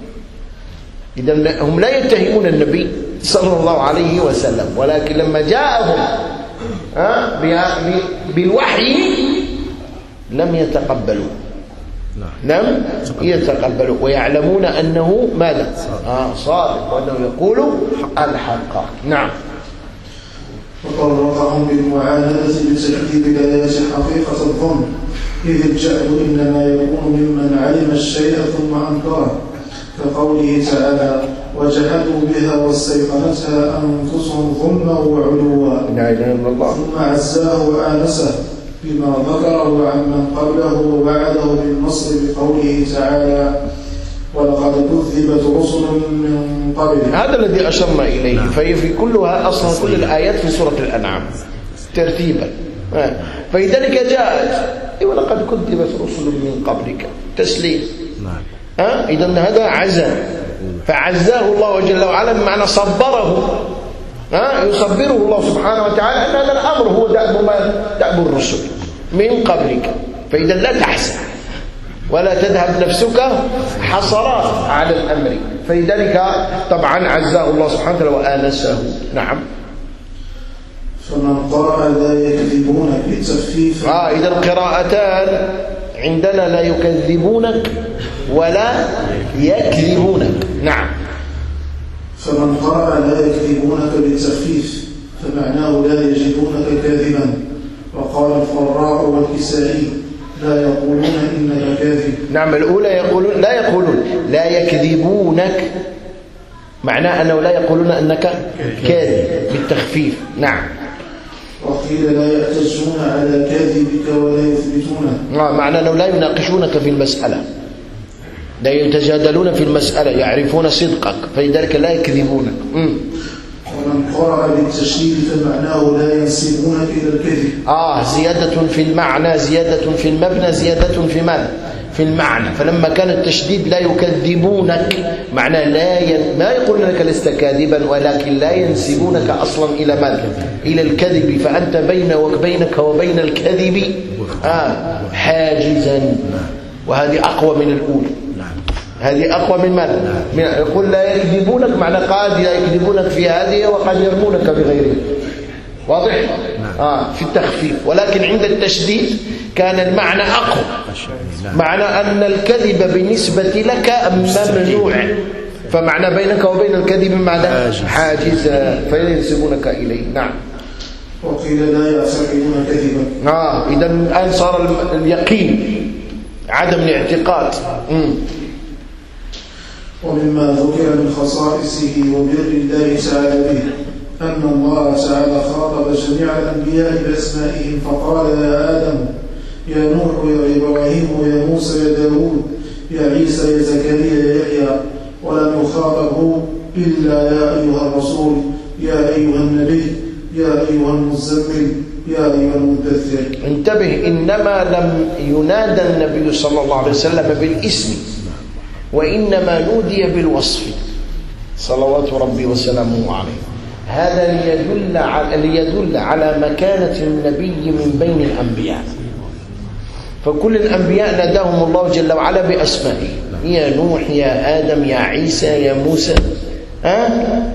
إذا هم لا يتهمون النبي صلى الله عليه وسلم ولكن لما جاءهم بالوحي لم يتقبلوا. لم يتقبلوا ويعلمون أنه ماذا؟ آه صادق. وأنه يقول الحق. نعم. وقد وقعهم بالمعاندة بتكذيب الآيات حقيقة الظن. إذ الجهل إنما يكون ممن علم الشيء ثم أنكره. كقوله تعالى وجحدوا بها واستيقنتها أنفسهم ظلما وعلوا. لا إله إلا الله. ثم عزاه وآنسه. بما ذكره عن من قبله ووعده بالنصر بقوله تعالى ولقد كذبت رسل من قبله هذا الذي أشرنا إليه. فهي في كلها أصلا كل الآيات في سورة الأنعام ترتيبا. آه. فلذلك جاءت إيه، ولقد كذبت رسل من قبلك. تسليم. نعم. ها إذا هذا عزا فعزاه الله جل وعلا بمعنى صبره. ها؟ يصبره الله سبحانه وتعالى أن هذا الأمر هو دأب ما دأب الرسل. من قبلك. فإذا لا تحزن ولا تذهب نفسك حسرات على الأمر. فلذلك طبعا عزاه الله سبحانه وتعالى وآنسه. نعم. فمن قرأ لا يكذبون بالتخفيف آه إذا القراءتان عندنا لا يكذبونك ولا يكذبونك. نعم. فمن قرأ لا يكذبونك بالتخفيف فمعناه لا يجدونك كاذبا. وقال الفراء والكسائي لا يقولون إنك كاذب. نعم الأولى يقولون لا يقولون لا يكذبونك. معناه أنه لا يقولون أنك كاذب بالتخفيف. نعم. وقيل لا يحتجون على كاذبك ولا يثبتونه آه، معناه أنه لا يناقشونك في المسألة. لا يتجادلون في المسألة يعرفون صدقك فلذلك لا يكذبونك. ومن قرأ بالتشديد فمعناه لا ينسبونك إلى الكذب. آه زيادة في المعنى زيادة في المبنى زيادة في ماذا في المعنى. فلما كان التشديد لا يكذبونك معناه لا ين... ما يقولون لك لست كاذبا ولكن لا ينسبونك أصلا إلى ماذا إلى الكذب. فأنت بين وبينك وبين الكذب آه حاجزا. وهذه أقوى من الأولى. هذه أقوى من ماذا؟ من يقول لا يكذبونك معنى قد لا يكذبونك في هذه وقد يرمونك بغيرها واضح؟ آه في التخفيف. ولكن عند التشديد كان المعنى أقوى. معنى أن الكذب بالنسبة لك ممنوع. فمعنى بينك وبين الكذب ماذا حاجز. فينسبونك إليه. نعم. وقيل لا يعتقدون كذبا. آه إذا الآن صار ال- اليقين عدم الاعتقاد. ومما ذكر من خصائصه وبر الله تعالى به أن الله تعالى خاطب جميع الأنبياء بأسمائهم فقال يا آدم يا نوح يا إبراهيم يا موسى يا داود يا عيسى يا زكريا يا يحيى ولم يخاطبه إلا يا أيها الرسول يا أيها النبي يا أيها المزمل يا أيها المدثر. انتبه إنما لم ينادى النبي صلى الله عليه وسلم بالاسم. وإنما نودي بالوصف. صلوات ربي وسلامه عليه. هذا ليدل على, ليدل على مكانة النبي من بين الأنبياء. فكل الأنبياء ناداهم الله جل وعلا بأسمائه. يا نوح يا آدم يا عيسى يا موسى أه؟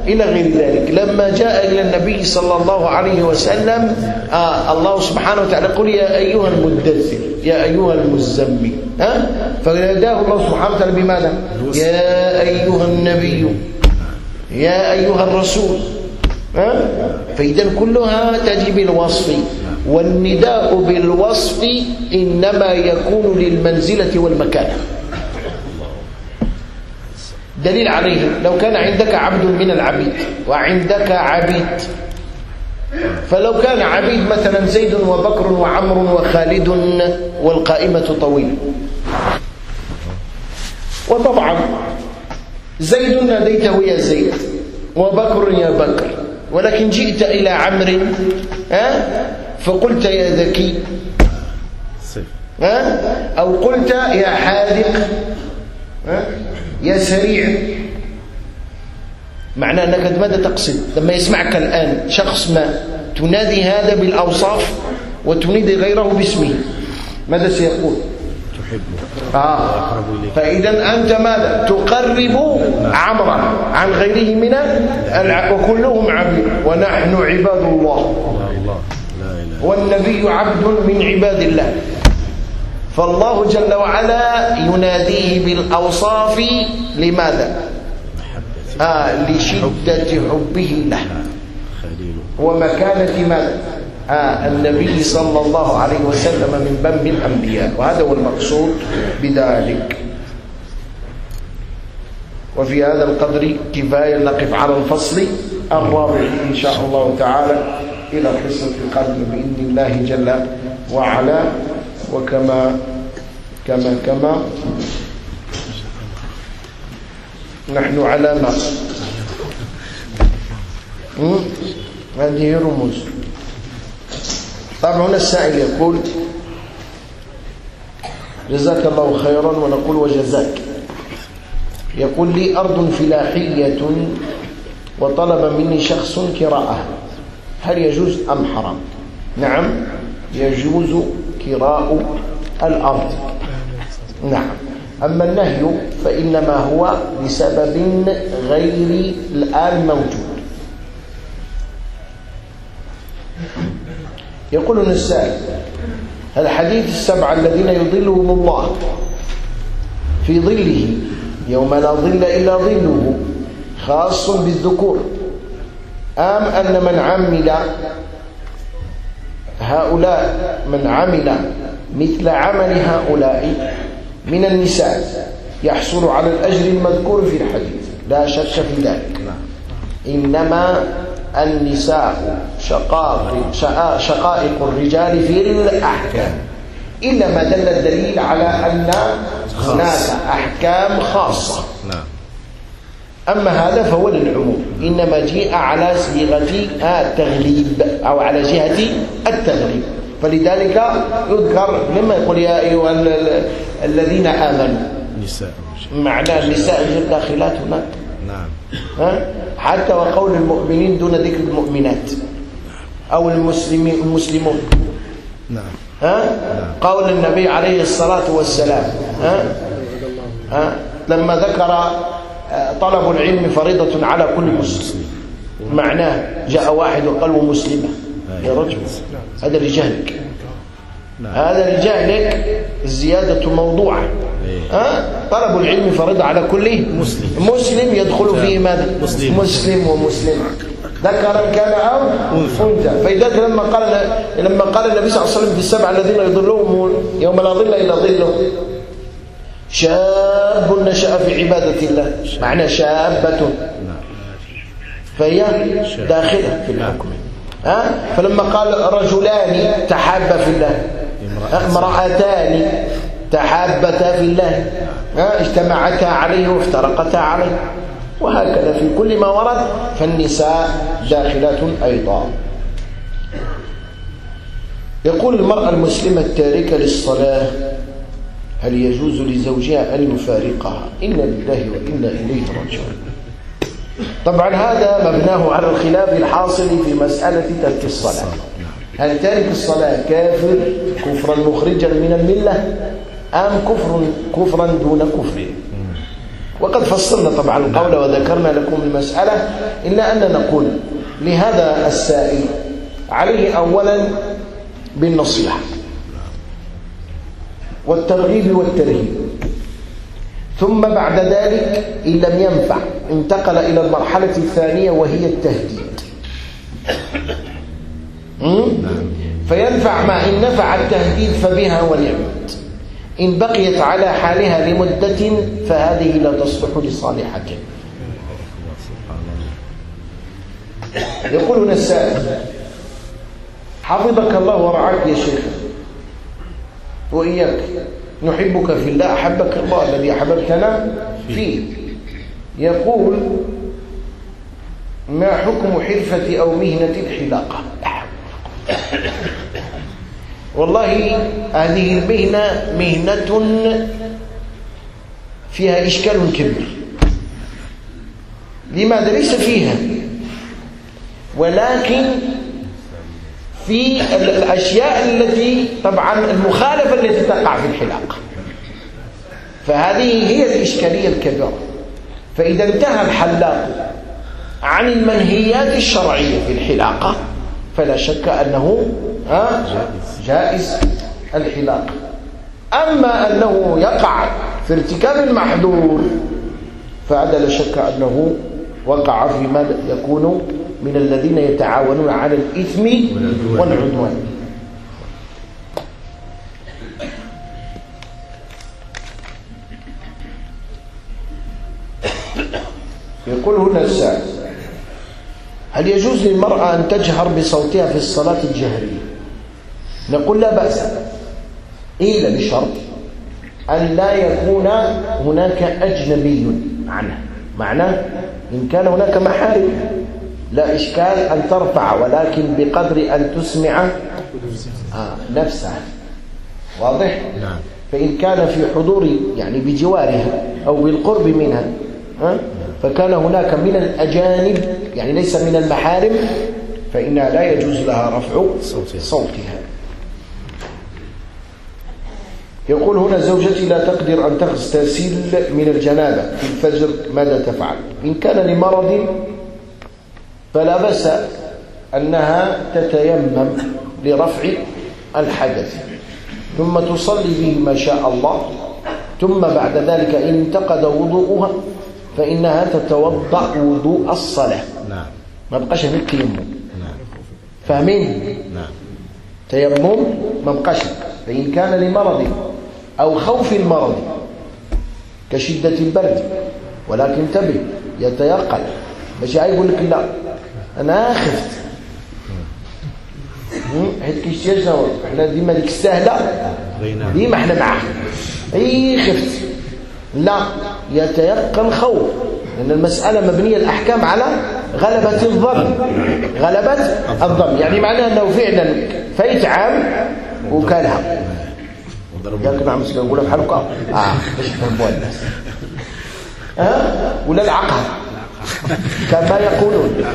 إلى غير ذلك. لما جاء إلى النبي صلى الله عليه وسلم آه الله سبحانه وتعالى قل يا أيها المدثر. يا أيها المزمل أه؟ فناداه الله سبحانه وتعالى بماذا يا أيها النبي يا أيها الرسول ها؟ فإذا كلها تجي بالوصف والنداء بالوصف إنما يكون للمنزلة والمكانة دليل عليه لو كان عندك عبد من العبيد وعندك عبيد فلو كان عبيد مثلا زيد وبكر وعمر وخالد والقائمة طويلة وطبعا زيد ناديته يا زيد وبكر يا بكر. ولكن جئت إلى عمرو ها؟ فقلت يا ذكي ها؟ أو قلت يا حاذق ها؟ يا سريع معنى أنك ماذا تقصد؟ لما يسمعك الآن شخص ما تنادي هذا بالأوصاف وتنادي غيره باسمه ماذا سيقول؟ تحبه. آه. فإذا أنت ماذا؟ تقرب عمرا عن غيره من. وكلهم عبيد ونحن عباد الله. والنبي عبد من عباد الله. فالله جل وعلا يناديه بالأوصاف لماذا؟ آه لشدة حبه له. ومكانة ماذا؟ آه النبي صلى الله عليه وسلم من بم الأنبياء. وهذا هو المقصود بذلك. وفي هذا القدر كفاية نقف على الفصل الرابع إن شاء الله تعالى إلى قصة القدر بإذن الله جل وعلا. وكما كما كما نحن على ما؟ هذه رموز طبعا السائل يقول جزاك الله خيرا ونقول وجزاك. يقول لي أرض فلاحية وطلب مني شخص كراءة هل يجوز أم حرام؟ نعم يجوز كراء الأرض. نعم. أما النهي فإنما هو لسبب غير الآن موجود. يقول النسائي الحديث السبعة الذين يظلهم الله في ظله يوم لا ظل إلا ظله خاص بالذكور. أم أن من عمل هؤلاء من عمل مثل عمل هؤلاء من النساء يحصل على الأجر المذكور في الحديث. لا شك في ذلك. إنما النساء شقائق شقا- شقائق الرجال في الأحكام. إلا ما دل الدليل على أن هناك أحكام خاصة. نعم. أما هذا فهو للعموم. إنما جيء على صيغة التغليب أو على جهة التغليب. فلذلك يذكر لما يقول يا أيها ال- ال- الذين آمنوا. نساء معنى النساء غير داخلات هناك. نعم. ها؟ حتى وقول المؤمنين دون ذكر المؤمنات. أو المسلمين المسلمون. نعم. ها؟ قول النبي عليه الصلاة والسلام. ها؟ ها؟ لما ذكر آه، طلب العلم فريضة على كل مسلم. معناه جاء واحد وقال مسلمة. يا رجل هذا لجهلك نعم. هذا لجهلك الزيادة موضوعة ها؟ طلب العلم فريضة على كل مسلم. مسلم يدخل فيه ماذا؟ مسلم. مسلم ومسلم. ذكرا كان أو أنثى. فلذلك لما قال لما قال النبي صلى الله عليه وسلم في السبع الذين يضلهم يوم لا ظل إلا ظله. شاب نشأ في عبادة الله. معنى شابة. فهي داخلة في الحكم. ها؟ فلما قال رجلان تحابا في الله؟ امرأتان تحابتا في الله. اجتمعتا عليه وافترقتا عليه. وهكذا في كل ما ورد فالنساء داخلات أيضا. يقول المرأة المسلمة التاركة للصلاة هل يجوز لزوجها أن يفارقها؟ إنا لله وإنا إليه راجعون. طبعا هذا مبناه على الخلاف الحاصل في مسألة ترك الصلاة. هل تارك الصلاة كافر كفرا مخرجا من الملة أم كفر كفرا دون كفر؟ وقد فصلنا طبعا القول وذكرنا لكم المسألة إلا أن نقول لهذا السائل عليه أولا بالنصيحة والترغيب والترهيب. ثم بعد ذلك إن لم ينفع انتقل إلى المرحلة الثانية وهي التهديد؟ فينفع ما إن نفع التهديد فبها ونعمت إن بقيت على حالها لمدة فهذه لا تصلح لصالحة يقول هنا السائل حفظك الله ورعاك يا شيخ. وإياك. نحبك في الله أحبك الله الذي أحببتنا فيه. يقول ما حكم حرفة أو مهنة الحلاقة والله هذه المهنة مهنة فيها إشكال كبير. لماذا؟ ليس فيها. ولكن في الأشياء التي طبعا المخالفة التي تقع في الحلاقة فهذه هي الإشكالية الكبيرة. فإذا انتهى الحلاق عن المنهيات الشرعية في الحلاقة فلا شك أنه جائز الحلاقة أما أنه يقع في ارتكاب المحظور فهذا لا شك أنه وقع فيما يكون من الذين يتعاونون على الإثم والعدوان. يقول هنا السائل هل يجوز للمرأة أن تجهر بصوتها في الصلاة الجهرية؟ نقول لا بأس. إلا بشرط أن لا يكون هناك أجنبي عنها. معناه إن كان هناك محارم. لا إشكال أن ترفع ولكن بقدر أن تسمع آه نفسها واضح؟ نعم فإن كان في حضور يعني بجوارها أو بالقرب منها ها؟ فكان هناك من الأجانب يعني ليس من المحارم فإنها لا يجوز لها رفع صوتها. صوتها يقول هنا زوجتي لا تقدر أن تغتسل من الجنابة في الفجر ماذا تفعل إن كان لمرض فلا بأس أنها تتيمم لرفع الحدث. ثم تصلي به ما شاء الله. ثم بعد ذلك إن انتقد وضوءها فإنها تتوضأ وضوء الصلاة. نعم. ما بقاش هنا التيمم نعم. فاهمين؟ نعم. تيمم ما بقاش. فإن كان لمرض أو خوف المرض كشدة البرد ولكن انتبه يتيقن. مش يقول لك لا؟ أنا خفت؟ حيت كيشتي شنو إحنا ديما ديك السهلة. غينا ديما إحنا معاه. أي خفت. لا يتيقن خوف. لأن المسألة مبنية الأحكام على غلبة الظن. غلبة الظن. يعني معناه أنه فعلا فايت عام وكلها ياك نعم مسلم نقول بحال هكا آه باش الناس ها؟ ولا العقل. [laughs] كما يقولون.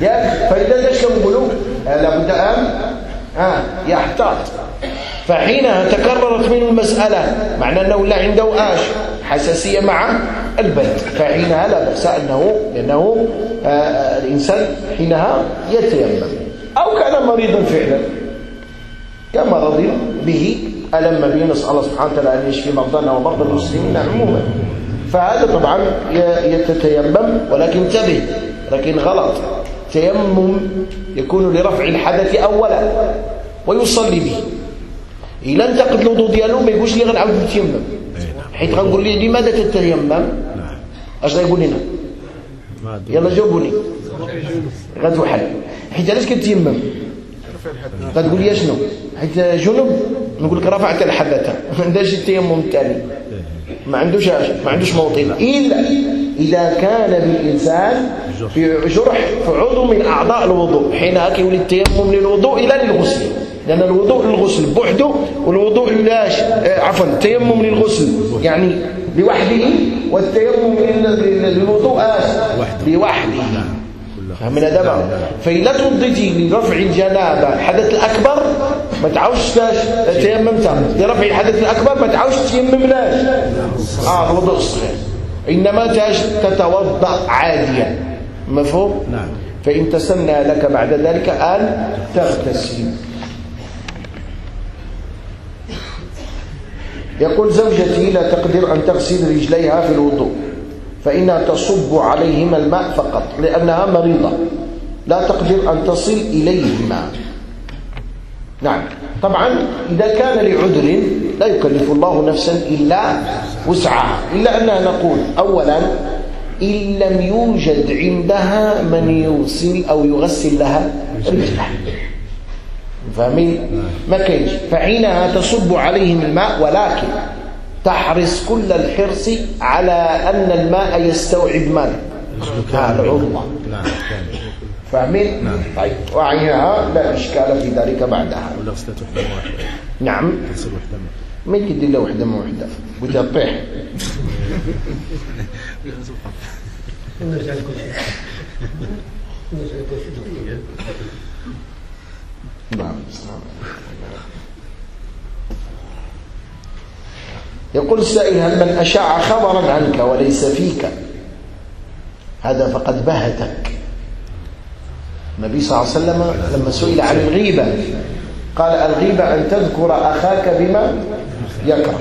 ياك فإذا إيش نقولوا آه، لابد أن ها يحتاط. فحينها تكررت منه المسألة معنى أنه لا عنده آش حساسية مع البيت. فحينها لا بأس أنه لأنه آه، آه، الإنسان حينها يتيمم. أو كان مريضا فعلا. كمرض به ألم به نسأل الله سبحانه وتعالى أن يشفي مرضانا ومرضى المسلمين عموما. فهذا طبعا يتتيمم ولكن انتبه لكن غلط. تيمم يكون لرفع الحدث أولا ويصلي به. إلا انتقد الوضوء ديالو ما يقولش لي غنعاود نتيمم حيت غنقول لي لماذا تتيمم؟ أش غيقول لنا؟ يلا جاوبوني. غادو حل. حيت علاش كتيمم؟ غتقول لي شنو حيت جنب نقول لك رفعت الحدث. ما [laughs] عندهاش التيمم الثاني. ما عندوش ما عندوش موطن إلا إذا كان بالإنسان في جرح في عضو من أعضاء الوضوء. حينها كيولي التيمم للوضوء إلى للغسل لأن الوضوء للغسل بوحده والوضوء لاش آه، عفوا التيمم للغسل. يعني لوحده والتيمم لل- للوضوء. لوحده فهمنا دابا؟ فإلا توضيتي لرفع الجنابة الحدث الأكبر ما تعاودش تاش تيممت لرفع الحدث الأكبر ما تعاودش تيممناش. آه الوضوء الصغير إنما تتوضأ عاديا. مفهوم؟ نعم. فإن تسنى لك بعد ذلك أن تغتسل. يقول زوجتي لا تقدر أن تغسل رجليها في الوضوء فإنها تصب عليهما الماء فقط لأنها مريضة. لا تقدر أن تصل إليهما. نعم. طبعا إذا كان لعذر لا يكلف الله نفسا إلا وسعها. إلا أننا نقول أولا إن لم يوجد عندها من يوصل أو يغسل لها رجلها. فاهمين؟ ما كاينش. فحينها تصب عليهم الماء ولكن تحرص كل الحرص على أن الماء يستوعب ماذا؟ العضو نعم فاهمين؟ نعم. طيب. وعيها لا إشكال في ذلك بعدها. ولا غسلت وحدة ما واحدة. نعم. غسل وحدة ما ما يدير له وحدة ما وحدة. بدها تطيح نرجع لكل شيء نرجع لكل شيء نعم. يقول السائل هل من أشاع خبرا عنك وليس فيك؟ هذا فقد بهتك. النبي صلى الله عليه وسلم لما سئل عن الغيبة قال الغيبة أن تذكر أخاك بما يكره.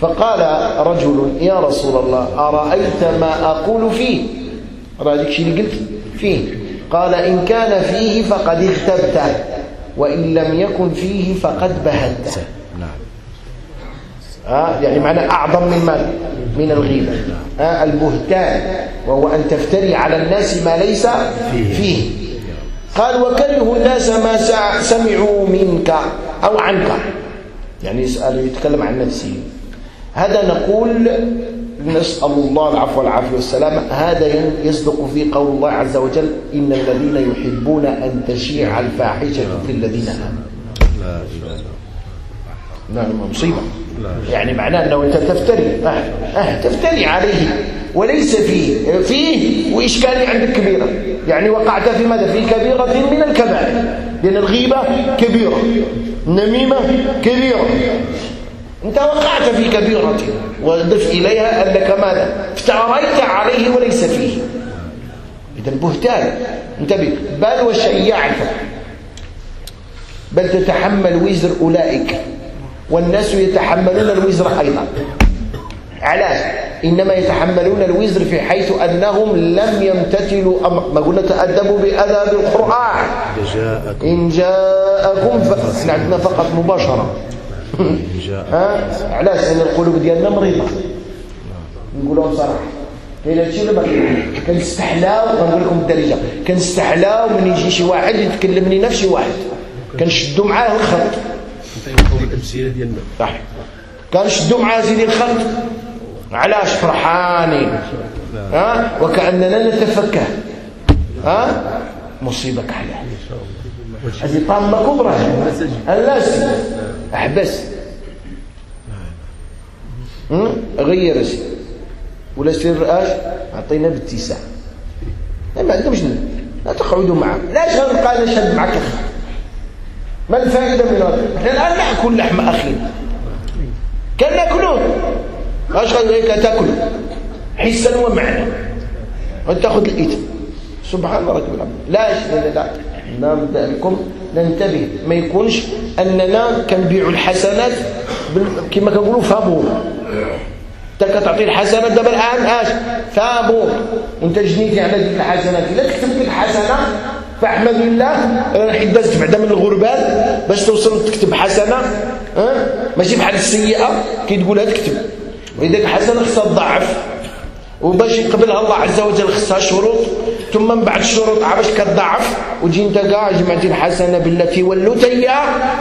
فقال رجل يا رسول الله أرأيت ما أقول فيه؟ هذا الشيء اللي قلت فيه. قال إن كان فيه فقد اغتبته وإن لم يكن فيه فقد بهته. نعم. ها يعني معنى أعظم من ماذا؟ من الغيبة. ها البهتان وهو أن تفتري على الناس ما ليس فيه. قال وكره الناس ما سمعوا منك أو عنك. يعني يسأل يتكلم عن نفسه. هذا نقول نسأل الله العفو والعافية والسلامة هذا يصدق في قول الله عز وجل إن الذين يحبون أن تشيع الفاحشة في الذين آمنوا. نعم مصيبة. يعني معناه أنه أنت تفتري. أه أه تفتري عليه. وليس فيه. فيه وإشكالي عندك كبيرة. يعني وقعت في ماذا؟ في كبيرة من الكبائر. لأن الغيبة كبيرة. النميمة كبيرة. أنت وقعت في كبيرة. وضف إليها أنك ماذا؟ افتريت عليه وليس فيه. إذا بهتان. انتبه. بل والشيء يعرفك بل تتحمل وزر أولئك. والناس يتحملون الوزر أيضا. علاش؟ إنما يتحملون الوزر في حيث أنهم لم يمتثلوا أمر. ما قلنا تأدبوا بأدب القرآن. إن جاءكم ف... إحنا عندنا فقط مباشرة. علاش؟ لأن القلوب ديالنا مريضة. نقولها بصراحة كاين هادشي ما كنستحلاو غنقول لكم الدارجة كنستحلاو من يجي شي واحد يتكلم لنا في شي واحد. كنشدوا معاه الخط. الأمثلة ديالنا صح كنشدوا معاه سيدي الخط علاش فرحانين ها؟ وكأننا نتفكه. ها؟ مصيبة كحلة. هذه طامة كبرى. الناس أحبس؟ غير سي ولا سير اش أعطينا باتساع. ما عندهمش لا تقعدوا معه لاش غنبقى نشهد معك الخط ما الفائدة من هذا؟ إحنا الآن نأكل لحم أخينا كان ناكلون اش غادي تاكلوا حسا ومعنى. وتاخذ الاثم سبحان الله رب العالمين. لا لا لا نبدا لكم ننتبه. ما يكونش أننا كنبيعوا الحسنات كما كنقولوا فابور. أنت كتعطي الحسنات دابا الآن أش؟ فابور. وأنت جنيتي على ديك الحسنات. إلا كتبت لك حسنه فاحمد الله راح دازت بعدا من الغربال باش توصل تكتب حسنة ها؟ ماشي بحال السيئة كي تقولها تكتب ولذلك الحسنه خصها تضاعف. وباش يقبلها الله عز وجل خصها شروط. ثم من بعد الشروط عا باش كتضاعف. وتجي انت كاع جمعتي الحسنة بالتي ولوت اياها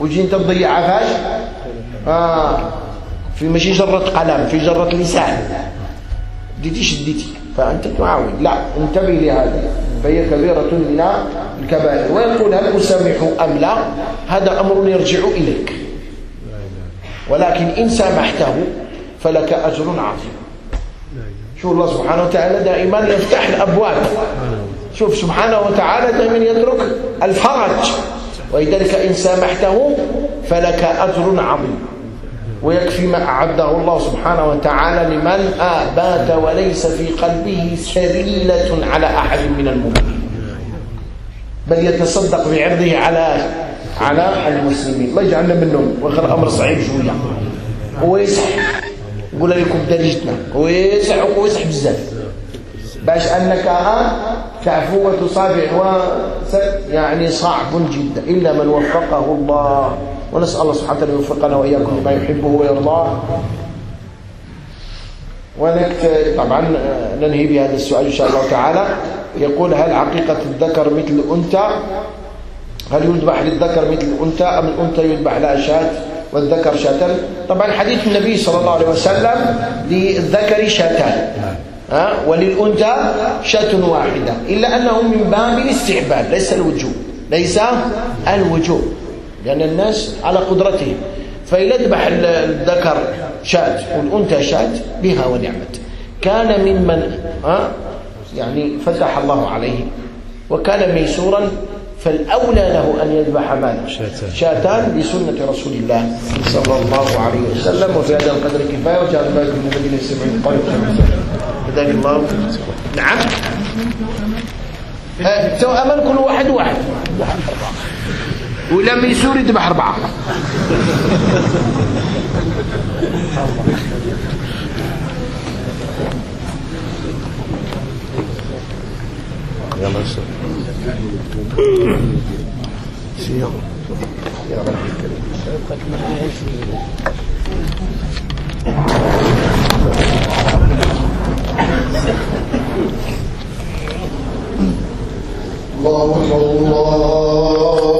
وتجي انت تضيعها فاش. آه. في ماشي جرة قلم في جرة لسان. ديتي. شديتي فأنت تعاون. لا انتبه لهذا فهي كبيرة من الكبائر. ويقول هل أسامح أم لا؟ هذا أمر يرجع إليك. ولكن إن سامحته فلك أجر عظيم. شوف الله سبحانه وتعالى دائما يفتح الأبواب. شوف سبحانه وتعالى دائما يترك الفرج. ولذلك إن سامحته فلك أجر عظيم. ويكفي ما أعده الله سبحانه وتعالى لمن آبات وليس في قلبه سريلة على أحد من المؤمنين. بل يتصدق بعرضه على على المسلمين. ما يجعلنا منهم. واخر الأمر صعيب شوية. ويصح نقول لكم درجتنا ويصح ويصح بزاف باش آه تعفو وتصافح يعني صعب جدا. إلا من وفقه الله. ونسأل الله سبحانه وتعالى يوفقنا وإياكم لما يحبه ويرضاه. ونكت طبعا ننهي بهذا السؤال إن شاء الله تعالى. يقول هل عقيقه الذكر مثل الأنثى؟ هل يذبح للذكر مثل الأنثى أم الأنثى يذبح لها شاة والذكر شاتان؟ طبعا حديث النبي صلى الله عليه وسلم للذكر شاتان. ها؟ وللأنثى شاة واحدة إلا أنه من باب الاستعباد ليس الوجوب. ليس الوجوب. لأن الناس على قدرتهم. فإذا ذبح الذكر شاة والأنثى شاة بها ونعمت. كان ممن ها يعني فتح الله عليه وكان ميسورا فالأولى له أن يذبح ماذا شاتان. بسنة رسول الله صلى الله عليه وسلم. وفي هذا القدر كفاية وجعل بالكم من الذين يستمعون القول كذلك الله. نعم. سوى أمل كل واحد واحد. ولا ميسور يذبح أربعة. الكريم الله الله